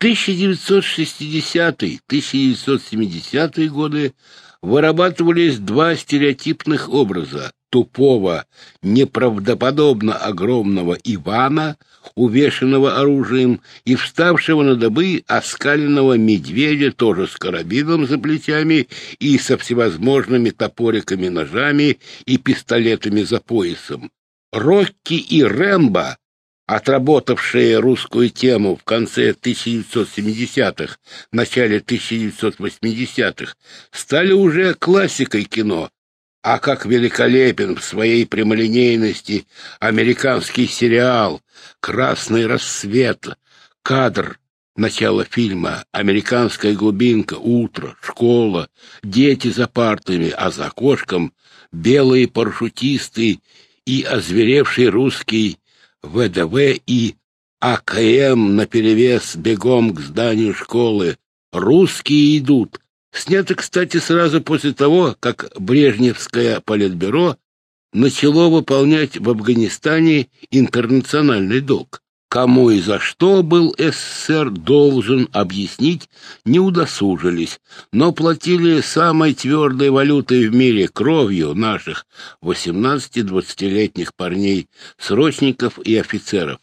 1960-1970-е годы вырабатывались два стереотипных образа тупого, неправдоподобно огромного Ивана, увешанного оружием, и вставшего на добы оскаленного медведя, тоже с карабином за плечами и со всевозможными топориками, ножами и пистолетами за поясом. Рокки и Рэмбо отработавшие русскую тему в конце 1970-х, начале 1980-х, стали уже классикой кино, а как великолепен в своей прямолинейности американский сериал «Красный рассвет», кадр начала фильма, американская глубинка, утро, школа, дети за партами, а за окошком белые парашютисты и озверевший русский ВДВ и АКМ наперевес бегом к зданию школы. Русские идут. Снято, кстати, сразу после того, как Брежневское политбюро начало выполнять в Афганистане интернациональный долг. Кому и за что был СССР должен объяснить, не удосужились, но платили самой твердой валютой в мире кровью наших 18-20-летних парней, срочников и офицеров.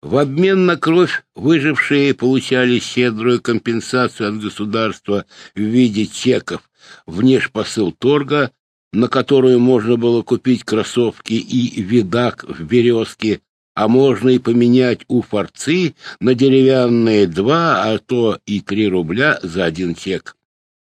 В обмен на кровь выжившие получали щедрую компенсацию от государства в виде чеков, внешпосыл торга, на которую можно было купить кроссовки и видак в «Березке», а можно и поменять у форцы на деревянные два, а то и три рубля за один чек.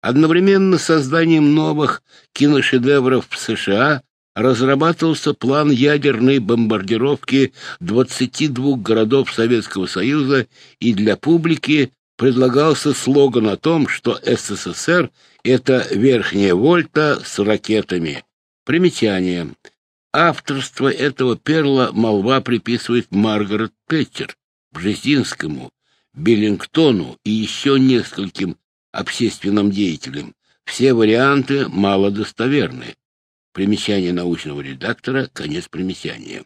Одновременно с созданием новых киношедевров в США разрабатывался план ядерной бомбардировки 22 городов Советского Союза, и для публики предлагался слоган о том, что СССР — это верхняя вольта с ракетами. Примечание. Авторство этого перла молва приписывает Маргарет Тэтчер, Бжезинскому, Биллингтону и еще нескольким общественным деятелям. Все варианты малодостоверны. Примечание научного редактора, конец примечания.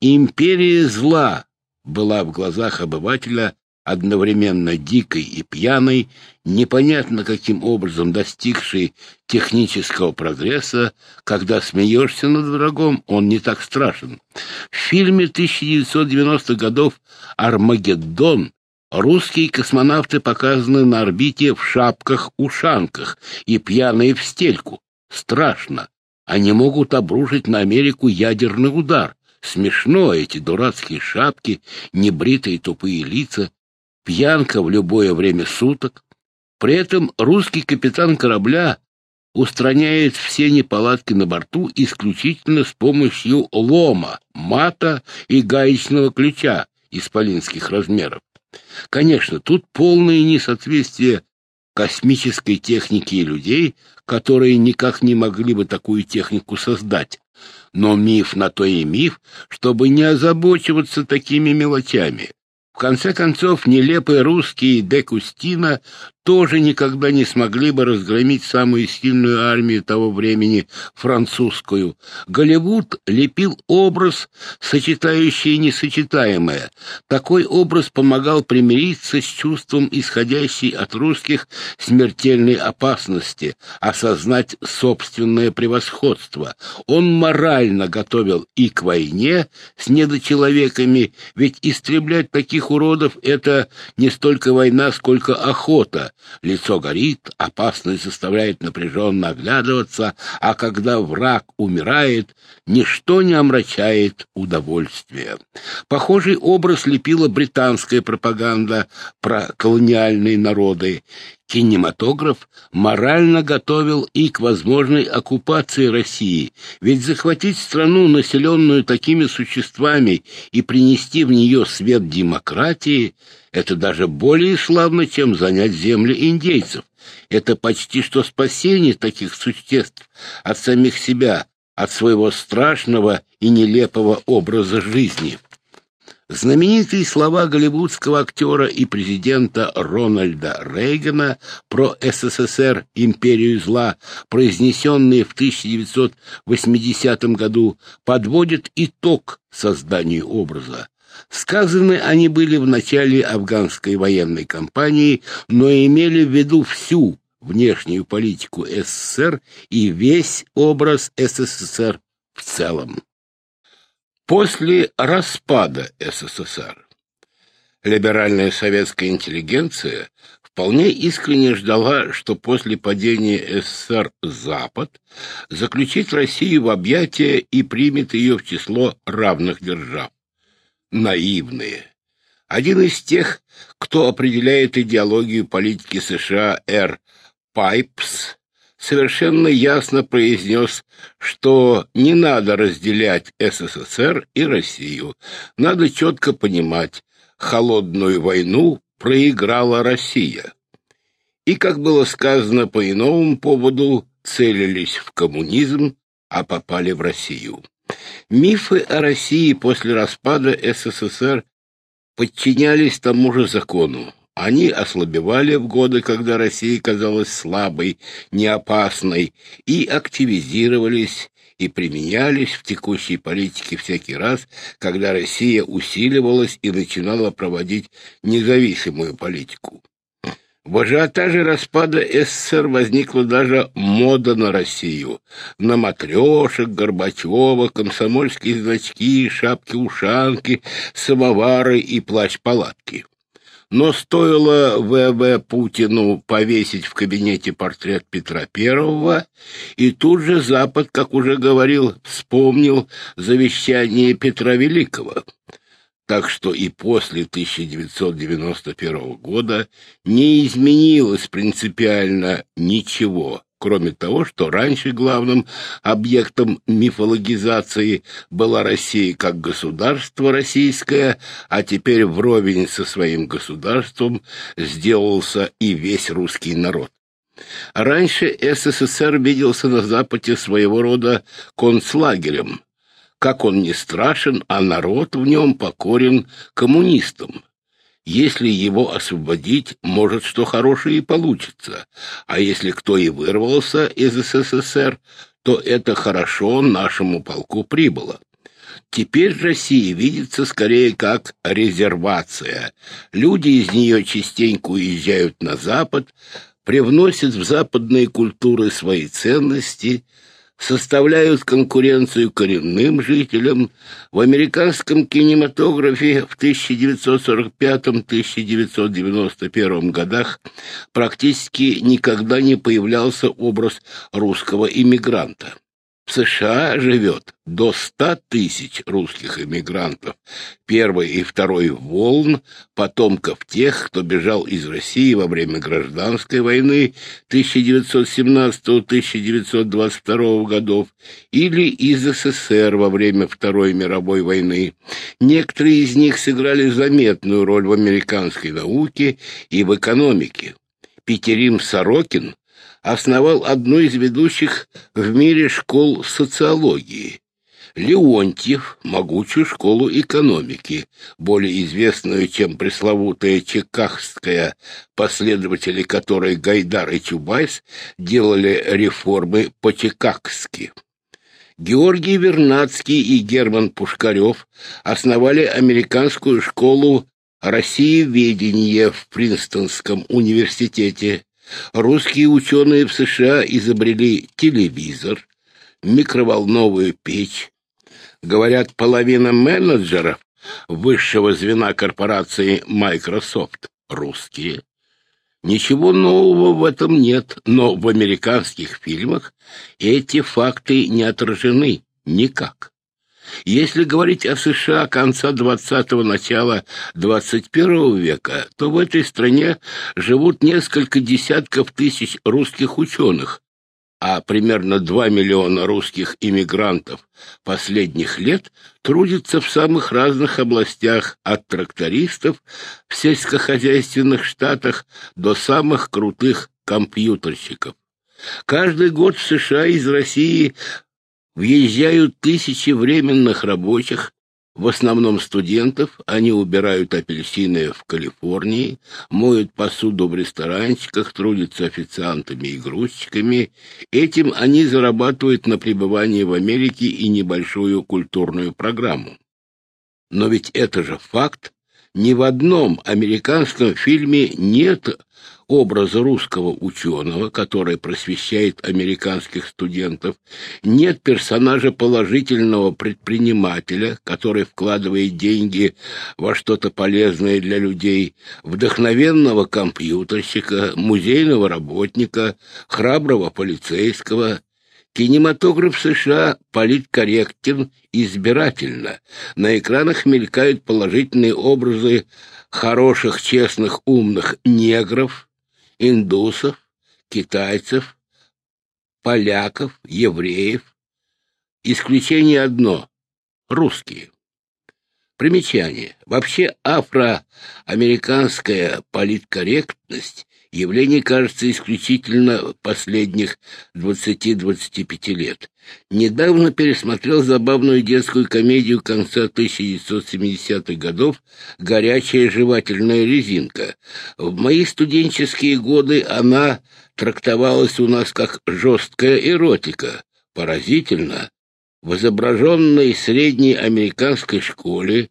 Империя зла была в глазах обывателя одновременно дикой и пьяной, непонятно каким образом достигшей технического прогресса, когда смеешься над врагом, он не так страшен. В фильме 1990-х годов «Армагеддон» русские космонавты показаны на орбите в шапках-ушанках и пьяные в стельку. Страшно. Они могут обрушить на Америку ядерный удар. Смешно эти дурацкие шапки, небритые тупые лица, пьянка в любое время суток. При этом русский капитан корабля устраняет все неполадки на борту исключительно с помощью лома, мата и гаечного ключа исполинских размеров. Конечно, тут полное несоответствие космической техники и людей, которые никак не могли бы такую технику создать. Но миф на то и миф, чтобы не озабочиваться такими мелочами конце концов, нелепые русские Декустина тоже никогда не смогли бы разгромить самую сильную армию того времени, французскую. Голливуд лепил образ, сочетающий несочетаемое. Такой образ помогал примириться с чувством, исходящей от русских смертельной опасности, осознать собственное превосходство. Он морально готовил и к войне с недочеловеками, ведь истреблять таких уродов — это не столько война, сколько охота, Лицо горит, опасность заставляет напряженно оглядываться, а когда враг умирает, ничто не омрачает удовольствие. Похожий образ лепила британская пропаганда про колониальные народы. Кинематограф морально готовил и к возможной оккупации России, ведь захватить страну, населенную такими существами, и принести в нее свет демократии — это даже более славно, чем занять земли индейцев. Это почти что спасение таких существ от самих себя, от своего страшного и нелепого образа жизни. Знаменитые слова голливудского актера и президента Рональда Рейгана про СССР «Империю зла», произнесенные в 1980 году, подводят итог созданию образа. Сказаны они были в начале афганской военной кампании, но имели в виду всю внешнюю политику СССР и весь образ СССР в целом. После распада СССР либеральная советская интеллигенция вполне искренне ждала, что после падения СССР Запад заключит Россию в объятия и примет ее в число равных держав. Наивные. Один из тех, кто определяет идеологию политики США, Р. Пайпс, совершенно ясно произнес, что не надо разделять СССР и Россию. Надо четко понимать, холодную войну проиграла Россия. И, как было сказано по иному поводу, целились в коммунизм, а попали в Россию. Мифы о России после распада СССР подчинялись тому же закону. Они ослабевали в годы, когда Россия казалась слабой, неопасной, и активизировались и применялись в текущей политике всякий раз, когда Россия усиливалась и начинала проводить независимую политику. В ажиотаже распада СССР возникла даже мода на Россию. На матрешек, Горбачева, комсомольские значки, шапки-ушанки, самовары и плащ-палатки. Но стоило В.В. Путину повесить в кабинете портрет Петра Первого, и тут же Запад, как уже говорил, вспомнил завещание Петра Великого. Так что и после 1991 года не изменилось принципиально ничего кроме того, что раньше главным объектом мифологизации была Россия как государство российское, а теперь вровень со своим государством сделался и весь русский народ. Раньше СССР виделся на Западе своего рода концлагерем. Как он не страшен, а народ в нем покорен коммунистам. Если его освободить, может, что хорошее и получится. А если кто и вырвался из СССР, то это хорошо нашему полку прибыло. Теперь Россия видится скорее как резервация. Люди из нее частенько уезжают на Запад, привносят в западные культуры свои ценности – составляют конкуренцию коренным жителям. В американском кинематографе в 1945-1991 годах практически никогда не появлялся образ русского иммигранта. В США живет до 100 тысяч русских эмигрантов, первой и второй волн, потомков тех, кто бежал из России во время гражданской войны 1917-1922 годов или из СССР во время Второй мировой войны. Некоторые из них сыграли заметную роль в американской науке и в экономике. Петерим Сорокин основал одну из ведущих в мире школ социологии. Леонтьев – могучую школу экономики, более известную, чем пресловутая чекахская, последователи которой Гайдар и Чубайс делали реформы по-чекахски. Георгий Вернадский и Герман Пушкарев основали американскую школу Россиеведения в Принстонском университете, Русские ученые в США изобрели телевизор, микроволновую печь. Говорят, половина менеджеров высшего звена корпорации Microsoft русские. Ничего нового в этом нет, но в американских фильмах эти факты не отражены никак. Если говорить о США конца 20-го, начала 21 века, то в этой стране живут несколько десятков тысяч русских ученых, а примерно 2 миллиона русских иммигрантов последних лет трудятся в самых разных областях, от трактористов в сельскохозяйственных штатах до самых крутых компьютерщиков. Каждый год в США из России Въезжают тысячи временных рабочих, в основном студентов, они убирают апельсины в Калифорнии, моют посуду в ресторанчиках, трудятся официантами и грузчиками. Этим они зарабатывают на пребывании в Америке и небольшую культурную программу. Но ведь это же факт. Ни в одном американском фильме нет образа русского ученого, который просвещает американских студентов, нет персонажа положительного предпринимателя, который вкладывает деньги во что-то полезное для людей, вдохновенного компьютерщика, музейного работника, храброго полицейского. Кинематограф США политкорректен избирательно. На экранах мелькают положительные образы хороших, честных, умных негров, индусов, китайцев, поляков, евреев. Исключение одно — русские. Примечание. Вообще афроамериканская политкорректность Явление кажется исключительно последних 20-25 лет. Недавно пересмотрел забавную детскую комедию конца 1970-х годов «Горячая жевательная резинка». В мои студенческие годы она трактовалась у нас как жесткая эротика. Поразительно. В изображенной средней американской школе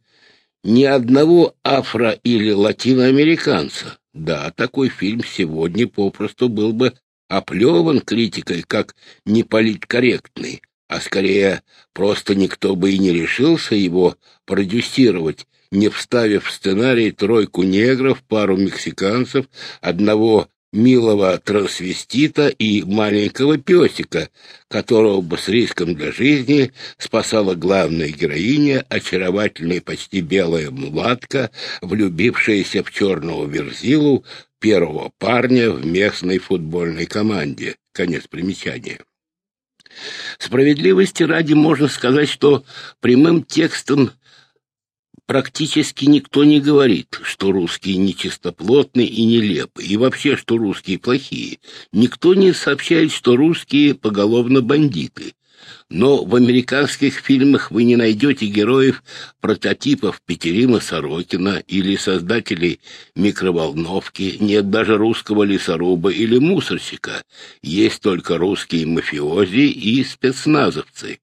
ни одного афро- или латиноамериканца. Да, такой фильм сегодня попросту был бы оплеван критикой как неполиткорректный, а скорее просто никто бы и не решился его продюсировать, не вставив в сценарий тройку негров, пару мексиканцев, одного милого трансвестита и маленького песика, которого бы с риском для жизни спасала главная героиня, очаровательная почти белая мулатка, влюбившаяся в черного верзилу первого парня в местной футбольной команде. Конец примечания. Справедливости ради можно сказать, что прямым текстом Практически никто не говорит, что русские нечистоплотны и нелепы, и вообще, что русские плохие. Никто не сообщает, что русские поголовно бандиты. Но в американских фильмах вы не найдете героев прототипов Петерима Сорокина или создателей микроволновки, нет даже русского лесоруба или мусорщика. Есть только русские мафиози и спецназовцы.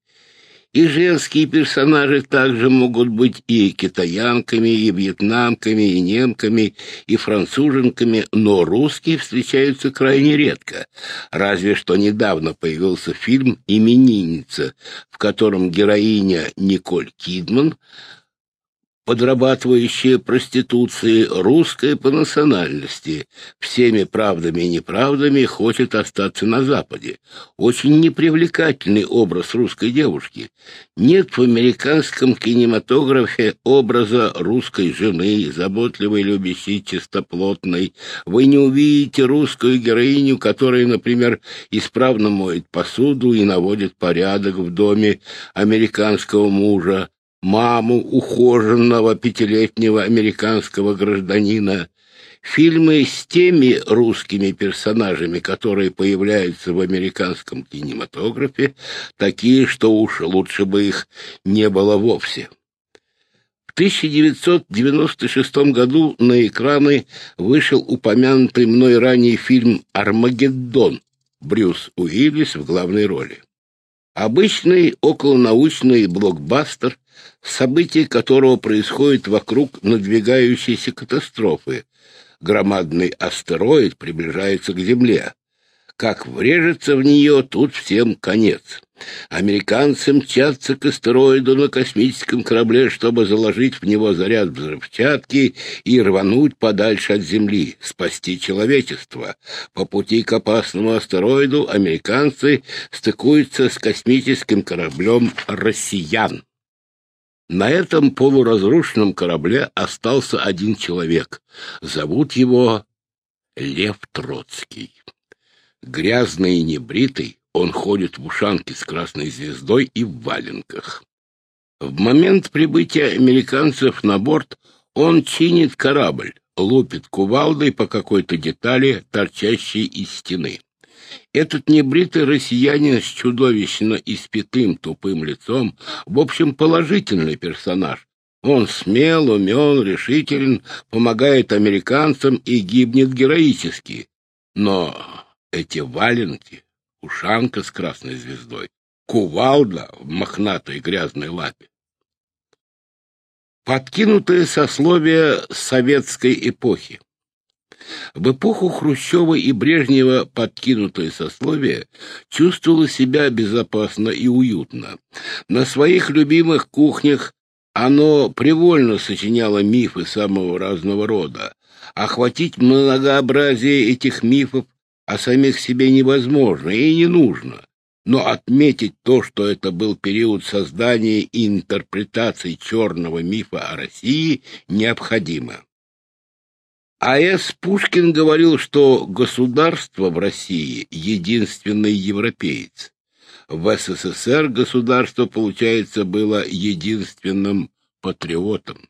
И женские персонажи также могут быть и китаянками, и вьетнамками, и немками, и француженками, но русские встречаются крайне редко. Разве что недавно появился фильм «Именинница», в котором героиня Николь Кидман подрабатывающая проституцией, русская по национальности, всеми правдами и неправдами хочет остаться на Западе. Очень непривлекательный образ русской девушки. Нет в американском кинематографе образа русской жены, заботливой, любящей, чистоплотной. Вы не увидите русскую героиню, которая, например, исправно моет посуду и наводит порядок в доме американского мужа, маму ухоженного пятилетнего американского гражданина, фильмы с теми русскими персонажами, которые появляются в американском кинематографе, такие, что уж лучше бы их не было вовсе. В 1996 году на экраны вышел упомянутый мной ранее фильм «Армагеддон» Брюс Уиллис в главной роли. Обычный околонаучный блокбастер, события которого происходят вокруг надвигающейся катастрофы. Громадный астероид приближается к Земле. Как врежется в нее, тут всем конец. Американцы мчатся к астероиду на космическом корабле, чтобы заложить в него заряд взрывчатки и рвануть подальше от Земли, спасти человечество. По пути к опасному астероиду американцы стыкуются с космическим кораблем «Россиян». На этом полуразрушенном корабле остался один человек. Зовут его Лев Троцкий. Грязный и небритый, он ходит в ушанке с красной звездой и в валенках. В момент прибытия американцев на борт он чинит корабль, лупит кувалдой по какой-то детали, торчащей из стены. Этот небритый россиянин с чудовищно испитым тупым лицом, в общем, положительный персонаж. Он смел, умен, решителен, помогает американцам и гибнет героически. Но эти валенки, ушанка с красной звездой, кувалда в мохнатой грязной лапе. Подкинутое сословие советской эпохи. В эпоху Хрущева и Брежнева подкинутое сословие чувствовало себя безопасно и уютно. На своих любимых кухнях оно привольно сочиняло мифы самого разного рода. Охватить многообразие этих мифов о самих себе невозможно и не нужно. Но отметить то, что это был период создания и интерпретации черного мифа о России, необходимо. А.С. Пушкин говорил, что государство в России — единственный европеец. В СССР государство, получается, было единственным патриотом.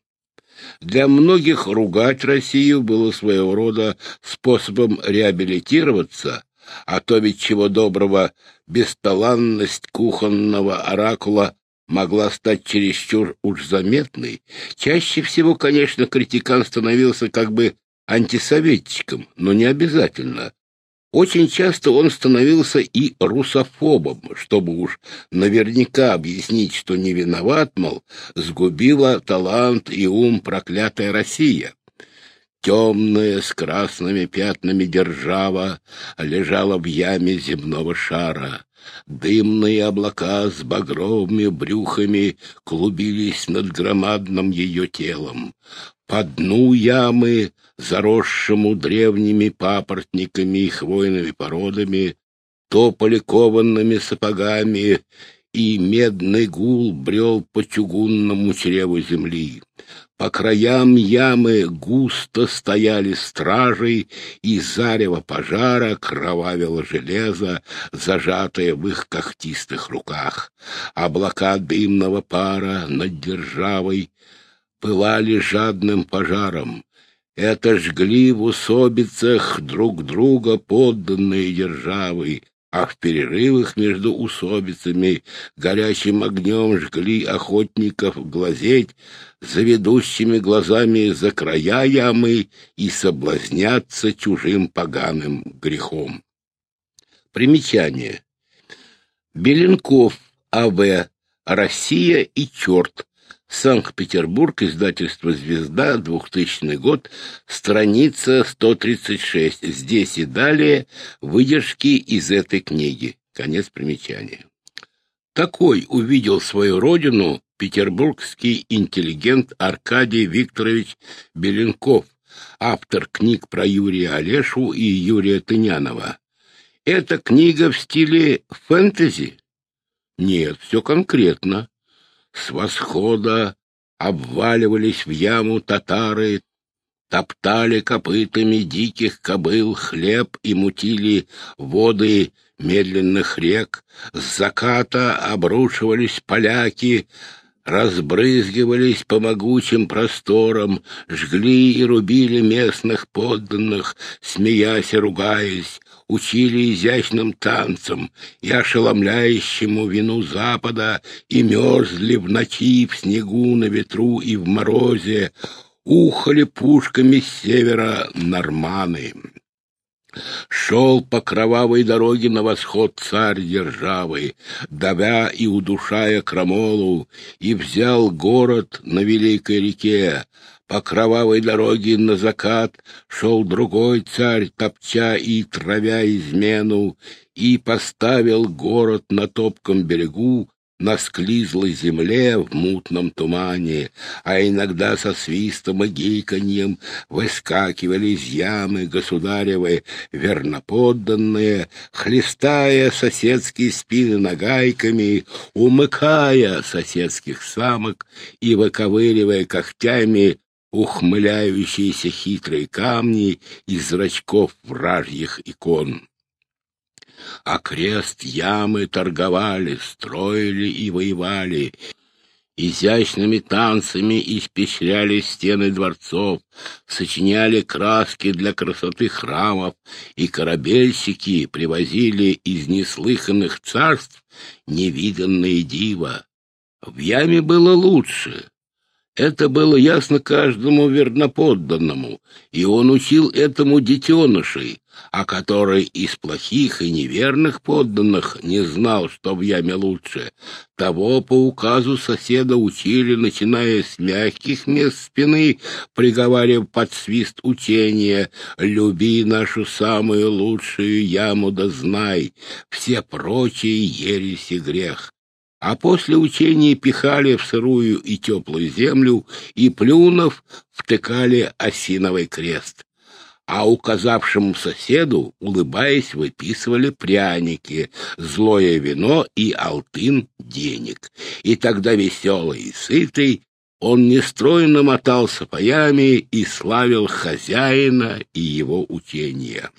Для многих ругать Россию было своего рода способом реабилитироваться, а то ведь чего доброго бесталанность кухонного оракула могла стать чересчур уж заметной. Чаще всего, конечно, критикан становился как бы антисоветчиком, но не обязательно. Очень часто он становился и русофобом, чтобы уж наверняка объяснить, что не виноват, мол, сгубила талант и ум проклятая Россия. Темная, с красными пятнами держава лежала в яме земного шара. Дымные облака с багровыми брюхами клубились над громадным ее телом. По дну ямы, заросшему древними папоротниками и хвойными породами, топали кованными сапогами, и медный гул брел по чугунному чреву земли. По краям ямы густо стояли стражи, и зарево пожара кровавило железо, зажатое в их когтистых руках. Облака дымного пара над державой пылали жадным пожаром. Это жгли в усобицах друг друга подданные державы, а в перерывах между усобицами горячим огнем жгли охотников глазеть за ведущими глазами за края ямы и соблазняться чужим поганым грехом. Примечание. Беленков, А.В. «Россия и черт», Санкт-Петербург, издательство «Звезда», 2000 год, страница 136. Здесь и далее выдержки из этой книги. Конец примечания. Такой увидел свою родину петербургский интеллигент Аркадий Викторович Беленков, автор книг про Юрия Олешу и Юрия Тынянова. Эта книга в стиле фэнтези? Нет, все конкретно. С восхода обваливались в яму татары, топтали копытами диких кобыл хлеб и мутили воды медленных рек, с заката обрушивались поляки, разбрызгивались по могучим просторам, жгли и рубили местных подданных, смеясь и ругаясь, учили изящным танцам и ошеломляющему вину Запада, и мерзли в ночи, в снегу, на ветру и в морозе, ухали пушками с севера норманы. Шел по кровавой дороге на восход царь державы, давя и удушая крамолу, и взял город на великой реке, по кровавой дороге на закат шел другой царь, топча и травя измену, и поставил город на топком берегу, на склизлой земле в мутном тумане, а иногда со свистом и гиканьем выскакивали из ямы государевы верноподданные, хлестая соседские спины нагайками, умыкая соседских самок и выковыривая когтями ухмыляющиеся хитрые камни из зрачков вражьих икон. А крест ямы торговали, строили и воевали, изящными танцами испещряли стены дворцов, сочиняли краски для красоты храмов, и корабельщики привозили из неслыханных царств невиданные дива. В яме было лучше, это было ясно каждому верноподданному, и он учил этому детенышей, а который из плохих и неверных подданных не знал, что в яме лучше, того по указу соседа учили, начиная с мягких мест спины, приговаривая под свист учения «Люби нашу самую лучшую яму да знай, все прочие ереси грех». А после учения пихали в сырую и теплую землю и, плюнув, втыкали осиновый крест а указавшему соседу, улыбаясь, выписывали пряники, злое вино и алтын денег. И тогда веселый и сытый он нестройно мотался по яме и славил хозяина и его учения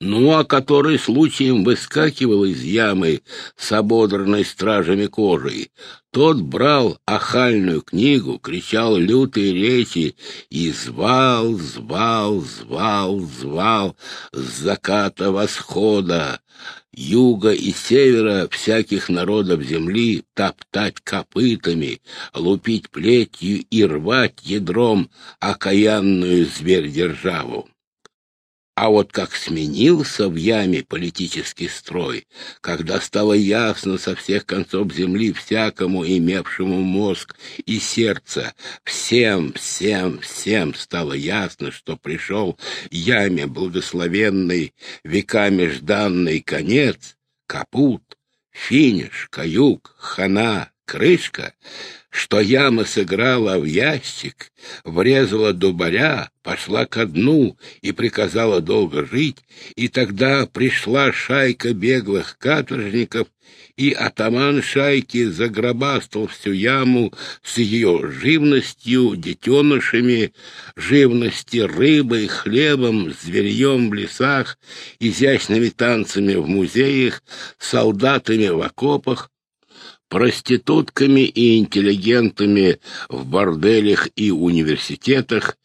ну, а который случаем выскакивал из ямы с ободранной стражами кожей, тот брал охальную книгу, кричал лютые речи и звал, звал, звал, звал с заката восхода, юга и севера всяких народов земли топтать копытами, лупить плетью и рвать ядром окаянную зверь-державу. А вот как сменился в яме политический строй, когда стало ясно со всех концов земли всякому имевшему мозг и сердце, всем, всем, всем стало ясно, что пришел яме благословенный, веками жданный конец, капут, финиш, каюк, хана, крышка, что яма сыграла в ящик, врезала дубаря, пошла ко дну и приказала долго жить, и тогда пришла шайка беглых каторжников, и атаман шайки загробастал всю яму с ее живностью, детенышами, живности рыбой, хлебом, зверьем в лесах, изящными танцами в музеях, солдатами в окопах, проститутками и интеллигентами в борделях и университетах,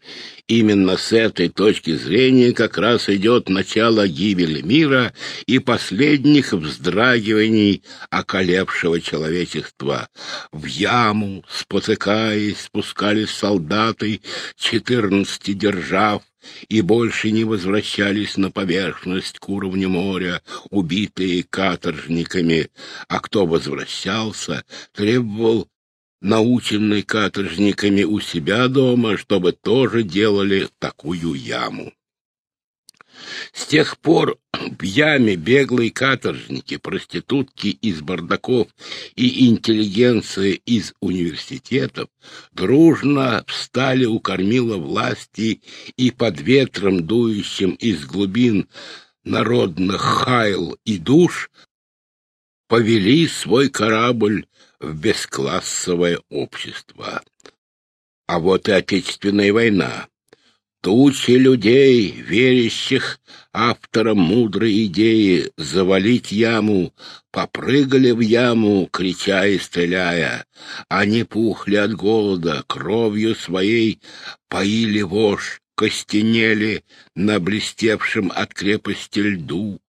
именно с этой точки зрения как раз идет начало гибели мира и последних вздрагиваний околевшего человечества. В яму, спотыкаясь, спускались солдаты четырнадцати держав, и больше не возвращались на поверхность к уровню моря, убитые каторжниками, а кто возвращался, требовал наученный каторжниками у себя дома, чтобы тоже делали такую яму. С тех пор яме беглые каторжники, проститутки из бардаков и интеллигенция из университетов дружно встали у кормила власти и под ветром, дующим из глубин народных хайл и душ, повели свой корабль в бесклассовое общество. А вот и Отечественная война. Тучи людей, верящих авторам мудрой идеи завалить яму, попрыгали в яму, крича и стреляя. Они пухли от голода, кровью своей поили вошь, костенели на блестевшем от крепости льду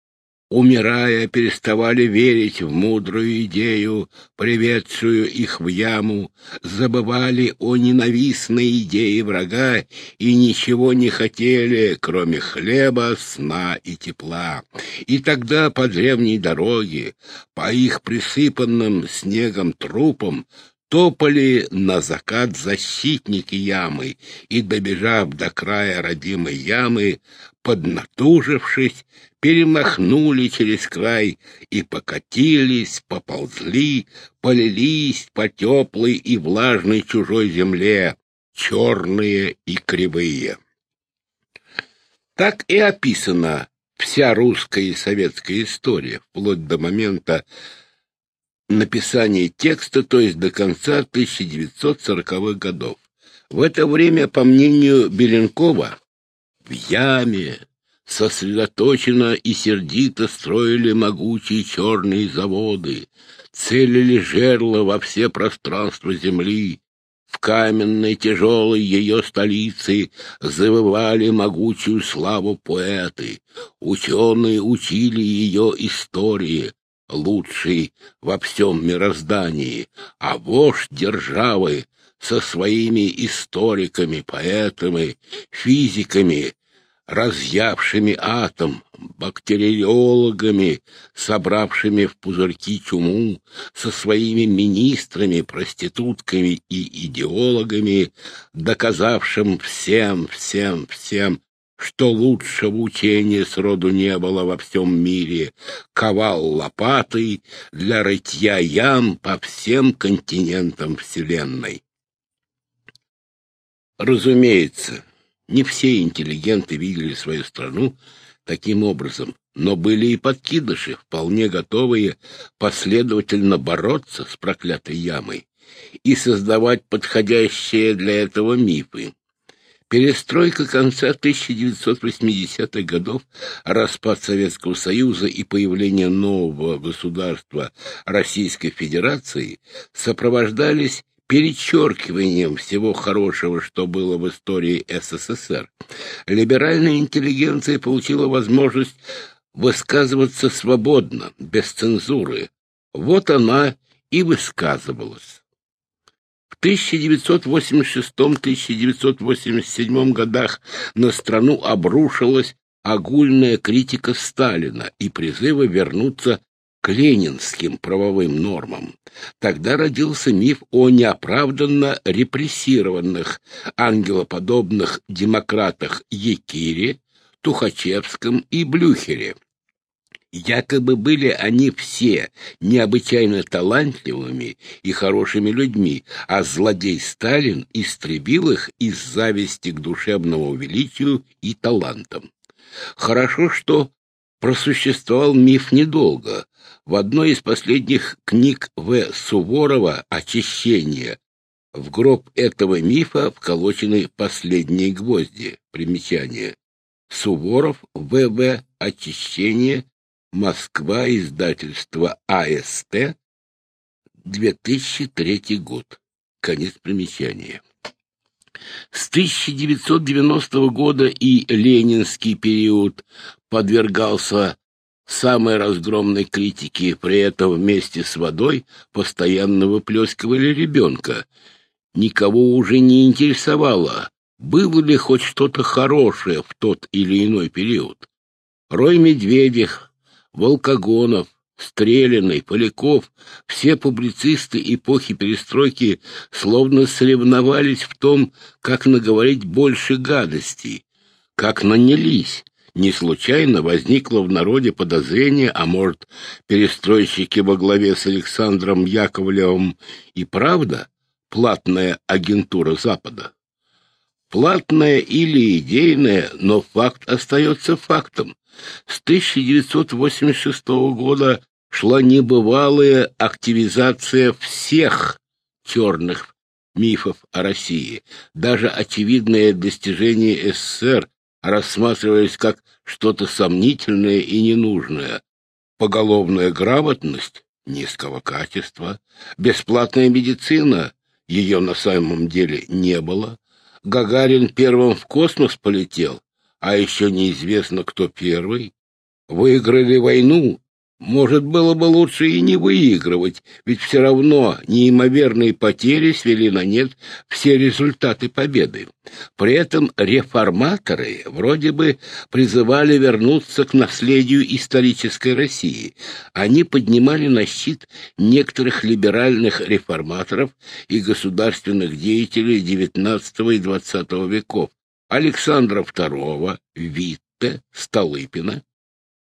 умирая, переставали верить в мудрую идею, приветствую их в яму, забывали о ненавистной идее врага и ничего не хотели, кроме хлеба, сна и тепла. И тогда по древней дороге, по их присыпанным снегом трупам, топали на закат защитники ямы и, добежав до края родимой ямы, поднатужившись, перемахнули через край и покатились, поползли, полились по теплой и влажной чужой земле, черные и кривые. Так и описана вся русская и советская история, вплоть до момента написания текста, то есть до конца 1940-х годов. В это время, по мнению Беленкова, в яме сосредоточенно и сердито строили могучие черные заводы, целили жерла во все пространства земли, в каменной тяжелой ее столице завывали могучую славу поэты, ученые учили ее истории, лучшей во всем мироздании, а вождь державы со своими историками, поэтами, физиками разъявшими атом, бактериологами, собравшими в пузырьки чуму, со своими министрами, проститутками и идеологами, доказавшим всем, всем, всем, что лучшего учения сроду не было во всем мире, ковал лопатой для рытья ям по всем континентам Вселенной. Разумеется, не все интеллигенты видели свою страну таким образом, но были и подкидыши, вполне готовые последовательно бороться с проклятой ямой и создавать подходящие для этого мифы. Перестройка конца 1980-х годов, распад Советского Союза и появление нового государства Российской Федерации сопровождались перечеркиванием всего хорошего, что было в истории СССР. Либеральная интеллигенция получила возможность высказываться свободно, без цензуры. Вот она и высказывалась. 1986-1987 годах на страну обрушилась огульная критика Сталина и призывы вернуться к ленинским правовым нормам. Тогда родился миф о неоправданно репрессированных ангелоподобных демократах Якире, Тухачевском и Блюхере. Якобы были они все необычайно талантливыми и хорошими людьми, а злодей Сталин истребил их из зависти к душевному величию и талантам. Хорошо, что просуществовал миф недолго. В одной из последних книг В. Суворова «Очищение» в гроб этого мифа вколочены последние гвозди. Примечание. Суворов, В.В. «Очищение», Москва, издательство АСТ, 2003 год. Конец примечания. С 1990 года и ленинский период подвергался самой разгромной критике, при этом вместе с водой постоянно выплескивали ребенка. Никого уже не интересовало, было ли хоть что-то хорошее в тот или иной период. Рой Медведев, Волкогонов, Стреляный, Поляков, все публицисты эпохи перестройки словно соревновались в том, как наговорить больше гадостей, как нанялись. Не случайно возникло в народе подозрение, а может, перестройщики во главе с Александром Яковлевым и правда платная агентура Запада. Платная или идейная, но факт остается фактом. С 1986 года шла небывалая активизация всех черных мифов о России. Даже очевидные достижения СССР рассматривались как что-то сомнительное и ненужное. Поголовная грамотность низкого качества, бесплатная медицина, ее на самом деле не было. Гагарин первым в космос полетел, а еще неизвестно, кто первый. Выиграли войну. Может, было бы лучше и не выигрывать, ведь все равно неимоверные потери свели на нет все результаты победы. При этом реформаторы вроде бы призывали вернуться к наследию исторической России. Они поднимали на щит некоторых либеральных реформаторов и государственных деятелей XIX и XX веков, Александра II, Витте, Столыпина,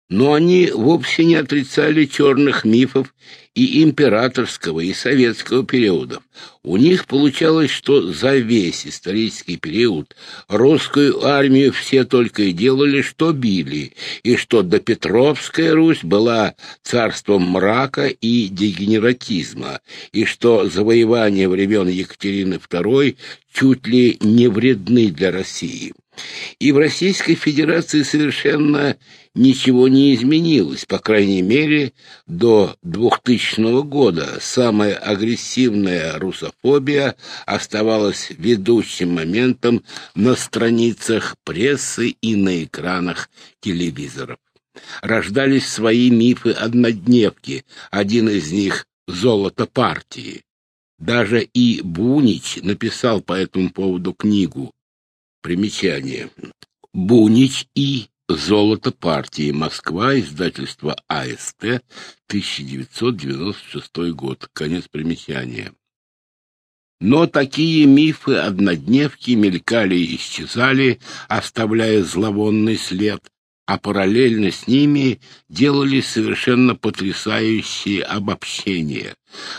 но они вовсе не отрицали черных мифов и императорского, и советского периодов. У них получалось, что за весь исторический период русскую армию все только и делали, что били, и что допетровская Русь была царством мрака и дегенератизма, и что завоевания времен Екатерины II чуть ли не вредны для России. И в Российской Федерации совершенно ничего не изменилось, по крайней мере, до 2000 года. Самая агрессивная русофобия оставалась ведущим моментом на страницах прессы и на экранах телевизоров. Рождались свои мифы-однодневки, один из них «Золото партии». Даже и Бунич написал по этому поводу книгу. Примечание. Бунич И. Золото партии. Москва. Издательство АСТ. 1996 год. Конец примечания. Но такие мифы-однодневки мелькали и исчезали, оставляя зловонный след, а параллельно с ними делали совершенно потрясающие обобщения.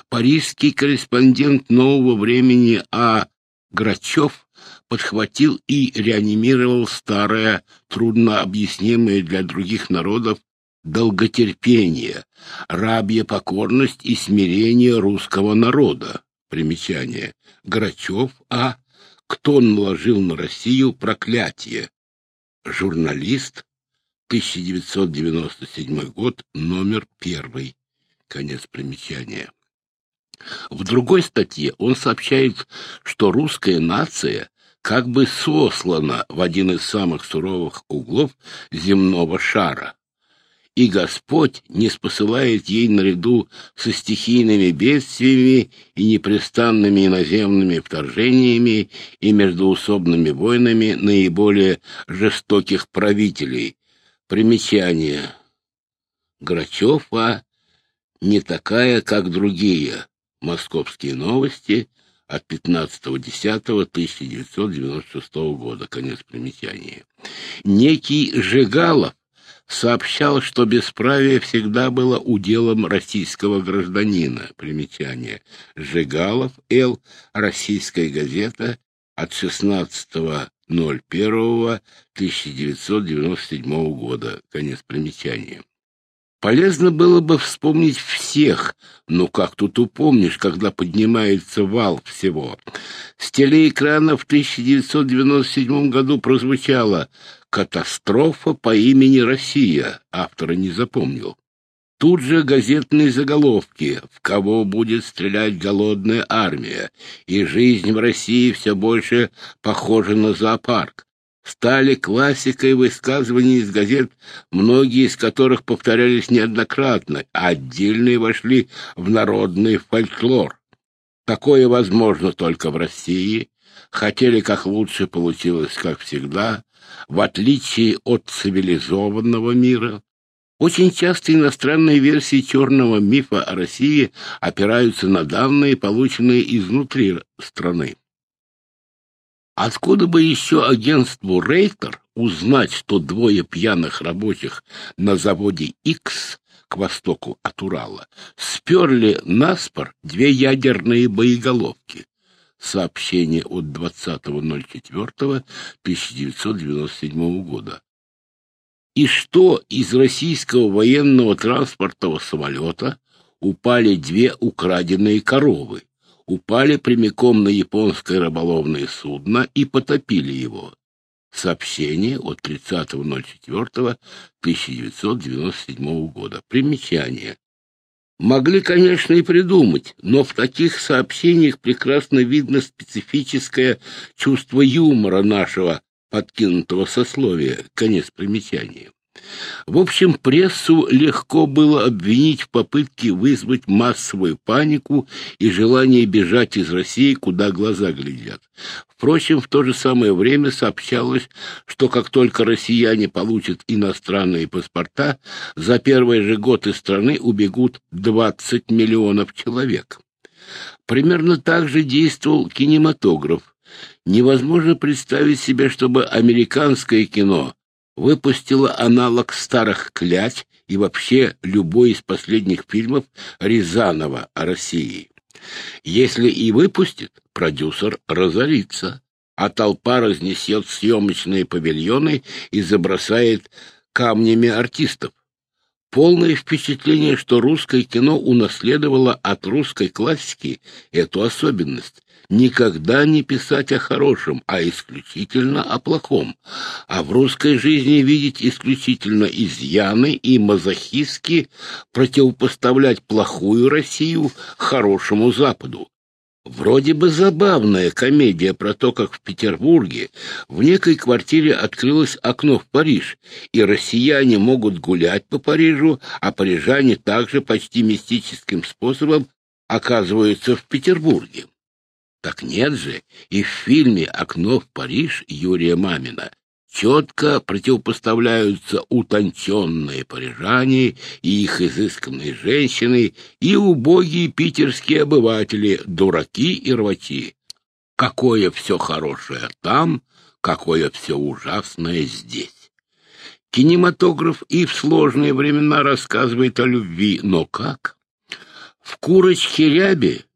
Парижский корреспондент нового времени А. Грачев подхватил и реанимировал старое, труднообъяснимое для других народов долготерпение, рабья покорность и смирение русского народа. Примечание. Грачев А. Кто наложил на Россию проклятие? Журналист, 1997 год, номер первый. Конец примечания. В другой статье он сообщает, что русская нация как бы сослана в один из самых суровых углов земного шара. И Господь не спосылает ей наряду со стихийными бедствиями и непрестанными иноземными вторжениями и междуусобными войнами наиболее жестоких правителей. Примечание. Грачева не такая, как другие. Московские новости от 15.10.1996 года. Конец примечания. Некий Жигалов сообщал, что бесправие всегда было уделом российского гражданина. Примечание. Жигалов Л. Российская газета от 16.01.1997 года. Конец примечания. Полезно было бы вспомнить всех, но как тут упомнишь, когда поднимается вал всего. С телеэкрана в 1997 году прозвучала «Катастрофа по имени Россия», автора не запомнил. Тут же газетные заголовки «В кого будет стрелять голодная армия?» и «Жизнь в России все больше похожа на зоопарк» стали классикой высказываний из газет, многие из которых повторялись неоднократно, а отдельные вошли в народный фольклор. Такое возможно только в России. Хотели как лучше, получилось как всегда. В отличие от цивилизованного мира, очень часто иностранные версии черного мифа о России опираются на данные, полученные изнутри страны. Откуда бы еще агентству Рейтер узнать, что двое пьяных рабочих на заводе X к востоку от Урала сперли на спор две ядерные боеголовки? Сообщение от 20.04.1997 года. И что из российского военного транспортного самолета упали две украденные коровы? Упали прямиком на японское рыболовное судно и потопили его. Сообщение от 30.04.1997 года. Примечание. Могли, конечно, и придумать, но в таких сообщениях прекрасно видно специфическое чувство юмора нашего подкинутого сословия. Конец примечания. В общем, прессу легко было обвинить в попытке вызвать массовую панику и желание бежать из России, куда глаза глядят. Впрочем, в то же самое время сообщалось, что как только россияне получат иностранные паспорта, за первый же год из страны убегут 20 миллионов человек. Примерно так же действовал кинематограф. Невозможно представить себе, чтобы американское кино выпустила аналог старых клять и вообще любой из последних фильмов Рязанова о России. Если и выпустит, продюсер разорится, а толпа разнесет съемочные павильоны и забросает камнями артистов. Полное впечатление, что русское кино унаследовало от русской классики эту особенность никогда не писать о хорошем, а исключительно о плохом, а в русской жизни видеть исключительно изъяны и мазохистски противопоставлять плохую Россию хорошему Западу. Вроде бы забавная комедия про то, как в Петербурге в некой квартире открылось окно в Париж, и россияне могут гулять по Парижу, а парижане также почти мистическим способом оказываются в Петербурге. Так нет же, и в фильме «Окно в Париж» Юрия Мамина четко противопоставляются утонченные парижане и их изысканные женщины и убогие питерские обыватели, дураки и рвачи. Какое все хорошее там, какое все ужасное здесь. Кинематограф и в сложные времена рассказывает о любви, но как? В «Курочке ряби»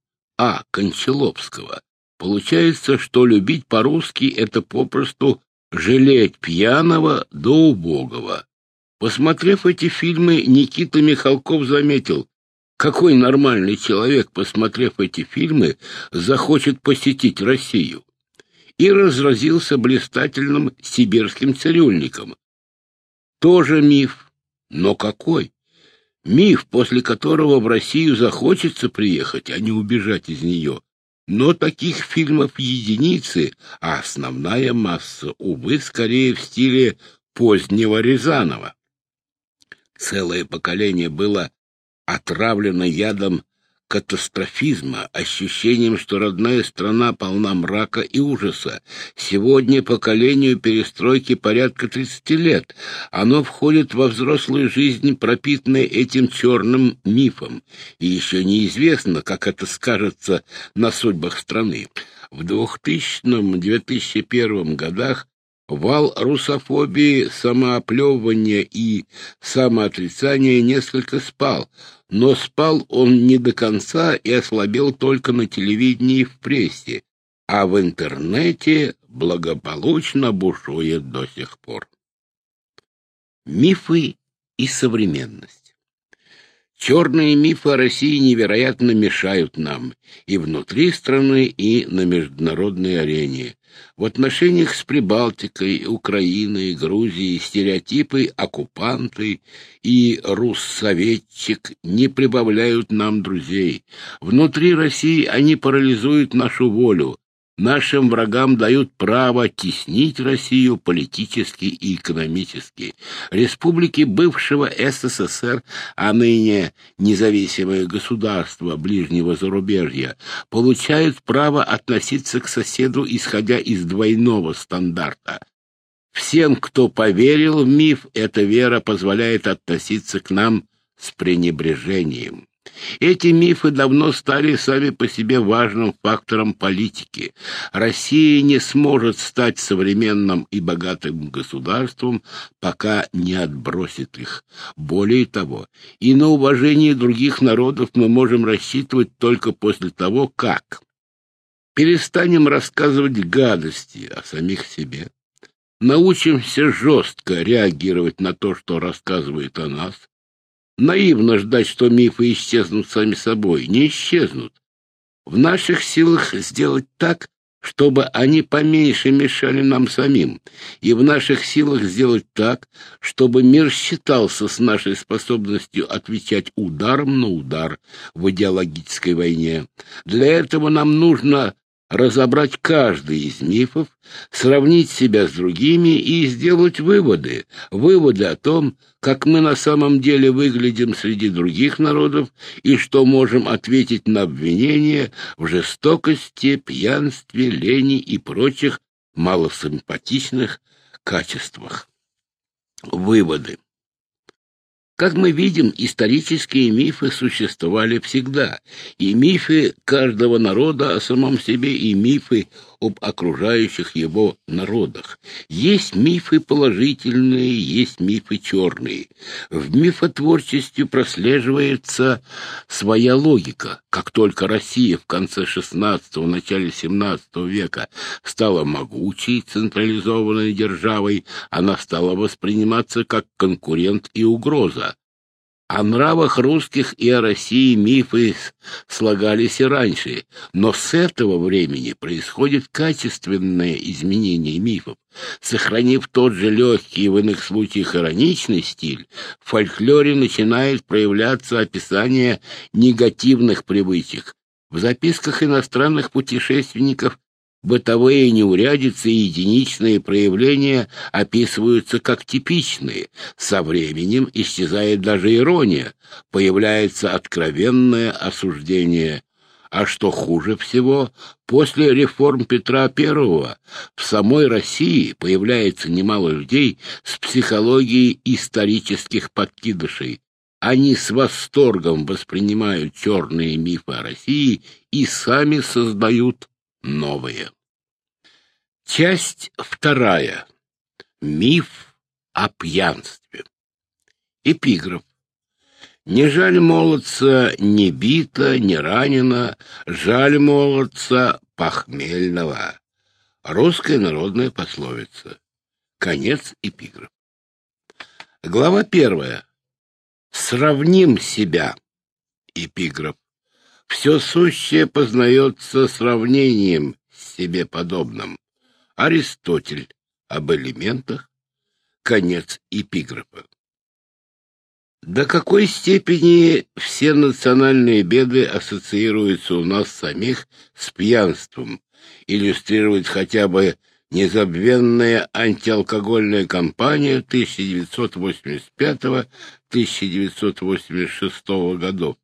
А. Кончаловского получается, что любить по-русски — это попросту жалеть пьяного до убогого. Посмотрев эти фильмы, Никита Михалков заметил, какой нормальный человек, посмотрев эти фильмы, захочет посетить Россию. И разразился блистательным сибирским цирюльником. Тоже миф, но какой? Миф, после которого в Россию захочется приехать, а не убежать из нее. Но таких фильмов единицы, а основная масса, увы, скорее в стиле позднего Рязанова. Целое поколение было отравлено ядом катастрофизма, ощущением, что родная страна полна мрака и ужаса. Сегодня поколению перестройки порядка 30 лет. Оно входит во взрослую жизнь, пропитанное этим черным мифом. И еще неизвестно, как это скажется на судьбах страны. В 2000-2001 годах Вал русофобии, самооплевывания и самоотрицания несколько спал, но спал он не до конца и ослабел только на телевидении и в прессе, а в интернете благополучно бушует до сих пор. Мифы и современность Черные мифы о России невероятно мешают нам и внутри страны, и на международной арене. В отношениях с Прибалтикой, Украиной, Грузией стереотипы оккупанты и руссоветчик не прибавляют нам друзей. Внутри России они парализуют нашу волю, нашим врагам дают право теснить Россию политически и экономически. Республики бывшего СССР, а ныне независимое государство ближнего зарубежья, получают право относиться к соседу, исходя из двойного стандарта. Всем, кто поверил в миф, эта вера позволяет относиться к нам с пренебрежением. Эти мифы давно стали сами по себе важным фактором политики. Россия не сможет стать современным и богатым государством, пока не отбросит их. Более того, и на уважение других народов мы можем рассчитывать только после того, как перестанем рассказывать гадости о самих себе, научимся жестко реагировать на то, что рассказывают о нас, Наивно ждать, что мифы исчезнут сами собой. Не исчезнут. В наших силах сделать так, чтобы они поменьше мешали нам самим, и в наших силах сделать так, чтобы мир считался с нашей способностью отвечать ударом на удар в идеологической войне. Для этого нам нужно разобрать каждый из мифов, сравнить себя с другими и сделать выводы, выводы о том, как мы на самом деле выглядим среди других народов и что можем ответить на обвинения в жестокости, пьянстве, лени и прочих малосимпатичных качествах. Выводы. Как мы видим, исторические мифы существовали всегда, и мифы каждого народа о самом себе, и мифы об окружающих его народах. Есть мифы положительные, есть мифы черные. В мифотворчестве прослеживается своя логика. Как только Россия в конце XVI – начале XVII века стала могучей централизованной державой, она стала восприниматься как конкурент и угроза. О нравах русских и о России мифы слагались и раньше, но с этого времени происходит качественное изменение мифов. Сохранив тот же легкий в иных случаях ироничный стиль, в фольклоре начинает проявляться описание негативных привычек. В записках иностранных путешественников Бытовые неурядицы и единичные проявления описываются как типичные. Со временем исчезает даже ирония, появляется откровенное осуждение. А что хуже всего, после реформ Петра I в самой России появляется немало людей с психологией исторических подкидышей. Они с восторгом воспринимают черные мифы о России и сами создают новые. Часть вторая. Миф о пьянстве. Эпиграф. Не жаль молодца ни бита, ни ранена, жаль молодца похмельного. Русская народная пословица. Конец эпиграф. Глава первая. Сравним себя. Эпиграф. Все сущее познается сравнением с себе подобным. Аристотель об элементах. Конец эпиграфа. До какой степени все национальные беды ассоциируются у нас самих с пьянством, иллюстрирует хотя бы незабвенная антиалкогольная кампания 1985-1986 годов.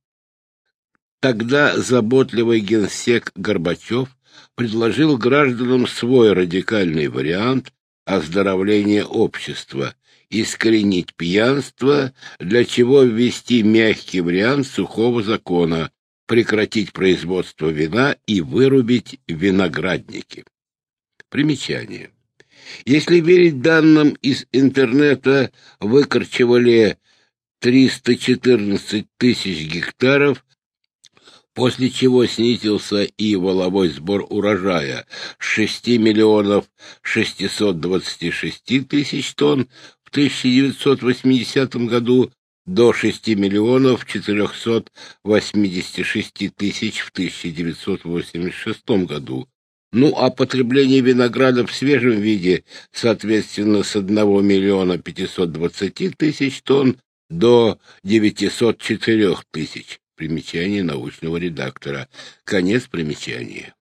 Тогда заботливый генсек Горбачев предложил гражданам свой радикальный вариант оздоровления общества – искоренить пьянство, для чего ввести мягкий вариант сухого закона, прекратить производство вина и вырубить виноградники. Примечание. Если верить данным из интернета, выкорчевали 314 тысяч гектаров после чего снизился и воловой сбор урожая с 6 миллионов 626 тысяч тонн в 1980 году до 6 миллионов 486 тысяч в 1986 году. Ну, а потребление винограда в свежем виде, соответственно, с 1 миллиона 520 тысяч тонн до 904 тысяч. Примечание научного редактора. Конец примечания.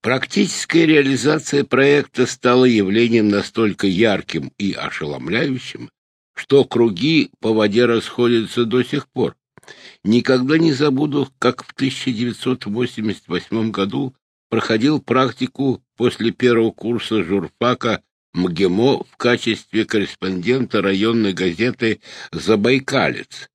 Практическая реализация проекта стала явлением настолько ярким и ошеломляющим, что круги по воде расходятся до сих пор. Никогда не забуду, как в 1988 году проходил практику после первого курса журфака МГИМО в качестве корреспондента районной газеты «Забайкалец»,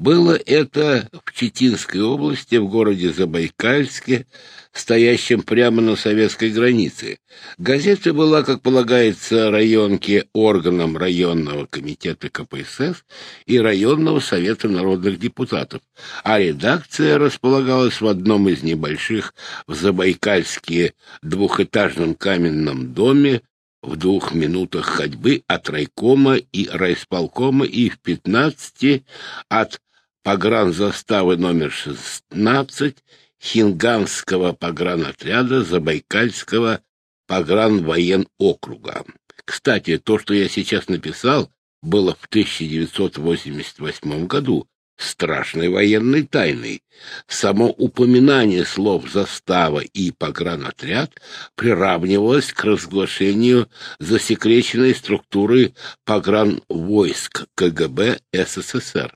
было это в Читинской области, в городе Забайкальске, стоящем прямо на советской границе. Газета была, как полагается, районке органом районного комитета КПСС и районного совета народных депутатов, а редакция располагалась в одном из небольших в Забайкальске двухэтажном каменном доме в двух минутах ходьбы от райкома и райсполкома и в пятнадцати от погранзаставы номер 16 Хинганского погранотряда Забайкальского погранвоенокруга. Кстати, то, что я сейчас написал, было в 1988 году, страшной военной тайной. Само упоминание слов «застава» и «погранотряд» приравнивалось к разглашению засекреченной структуры погранвойск КГБ СССР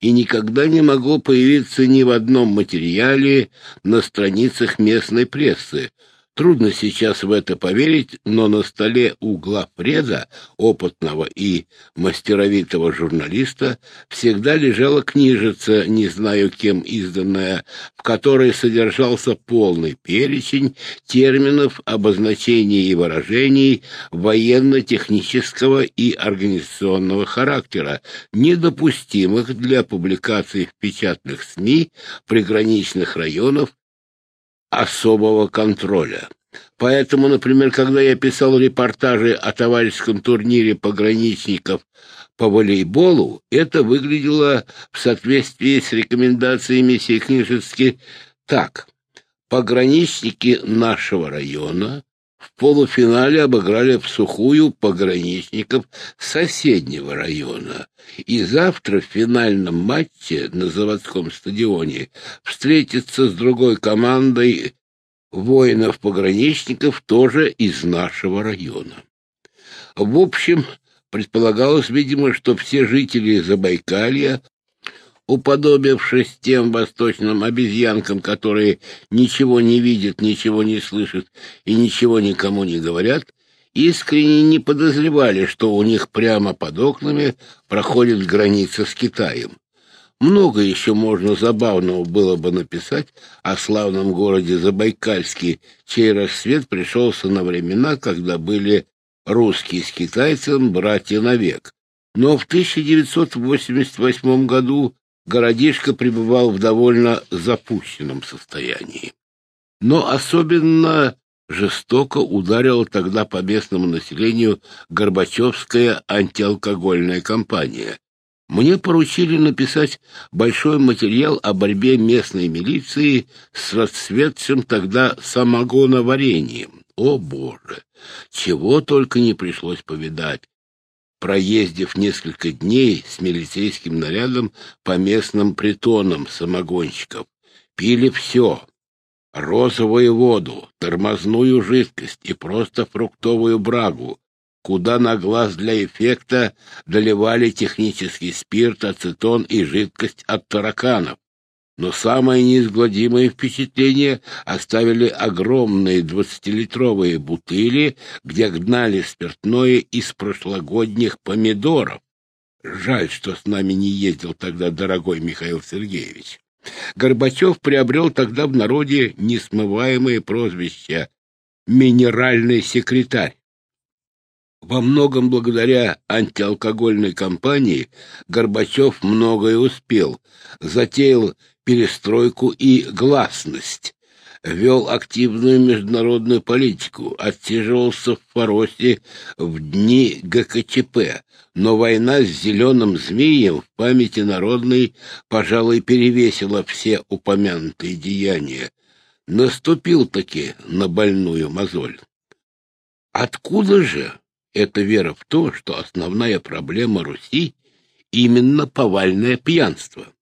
и никогда не могло появиться ни в одном материале на страницах местной прессы, Трудно сейчас в это поверить, но на столе угла преда, опытного и мастеровитого журналиста, всегда лежала книжица, не знаю кем изданная, в которой содержался полный перечень терминов, обозначений и выражений военно-технического и организационного характера, недопустимых для публикации в печатных СМИ приграничных районов особого контроля. Поэтому, например, когда я писал репортажи о товарищеском турнире пограничников по волейболу, это выглядело в соответствии с рекомендациями сей книжечки так. Пограничники нашего района в полуфинале обыграли в сухую пограничников соседнего района. И завтра в финальном матче на заводском стадионе встретится с другой командой воинов-пограничников тоже из нашего района. В общем, предполагалось, видимо, что все жители Забайкалья уподобившись тем восточным обезьянкам, которые ничего не видят, ничего не слышат и ничего никому не говорят, искренне не подозревали, что у них прямо под окнами проходит граница с Китаем. Много еще можно забавного было бы написать о славном городе Забайкальске, чей рассвет пришелся на времена, когда были русские с китайцем братья навек. Но в 1988 году городишко пребывал в довольно запущенном состоянии. Но особенно жестоко ударила тогда по местному населению Горбачевская антиалкогольная кампания. Мне поручили написать большой материал о борьбе местной милиции с расцветшим тогда самогоноварением. О, Боже! Чего только не пришлось повидать проездив несколько дней с милицейским нарядом по местным притонам самогонщиков. Пили все — розовую воду, тормозную жидкость и просто фруктовую брагу, куда на глаз для эффекта доливали технический спирт, ацетон и жидкость от тараканов. Но самое неизгладимое впечатление оставили огромные двадцатилитровые бутыли, где гнали спиртное из прошлогодних помидоров. Жаль, что с нами не ездил тогда дорогой Михаил Сергеевич. Горбачев приобрел тогда в народе несмываемое прозвище «минеральный секретарь». Во многом благодаря антиалкогольной кампании Горбачев многое успел. Затеял перестройку и гласность, вел активную международную политику, отсиживался в Форосе в дни ГКЧП, но война с зеленым змеем в памяти народной, пожалуй, перевесила все упомянутые деяния. Наступил-таки на больную мозоль. Откуда же эта вера в то, что основная проблема Руси именно повальное пьянство?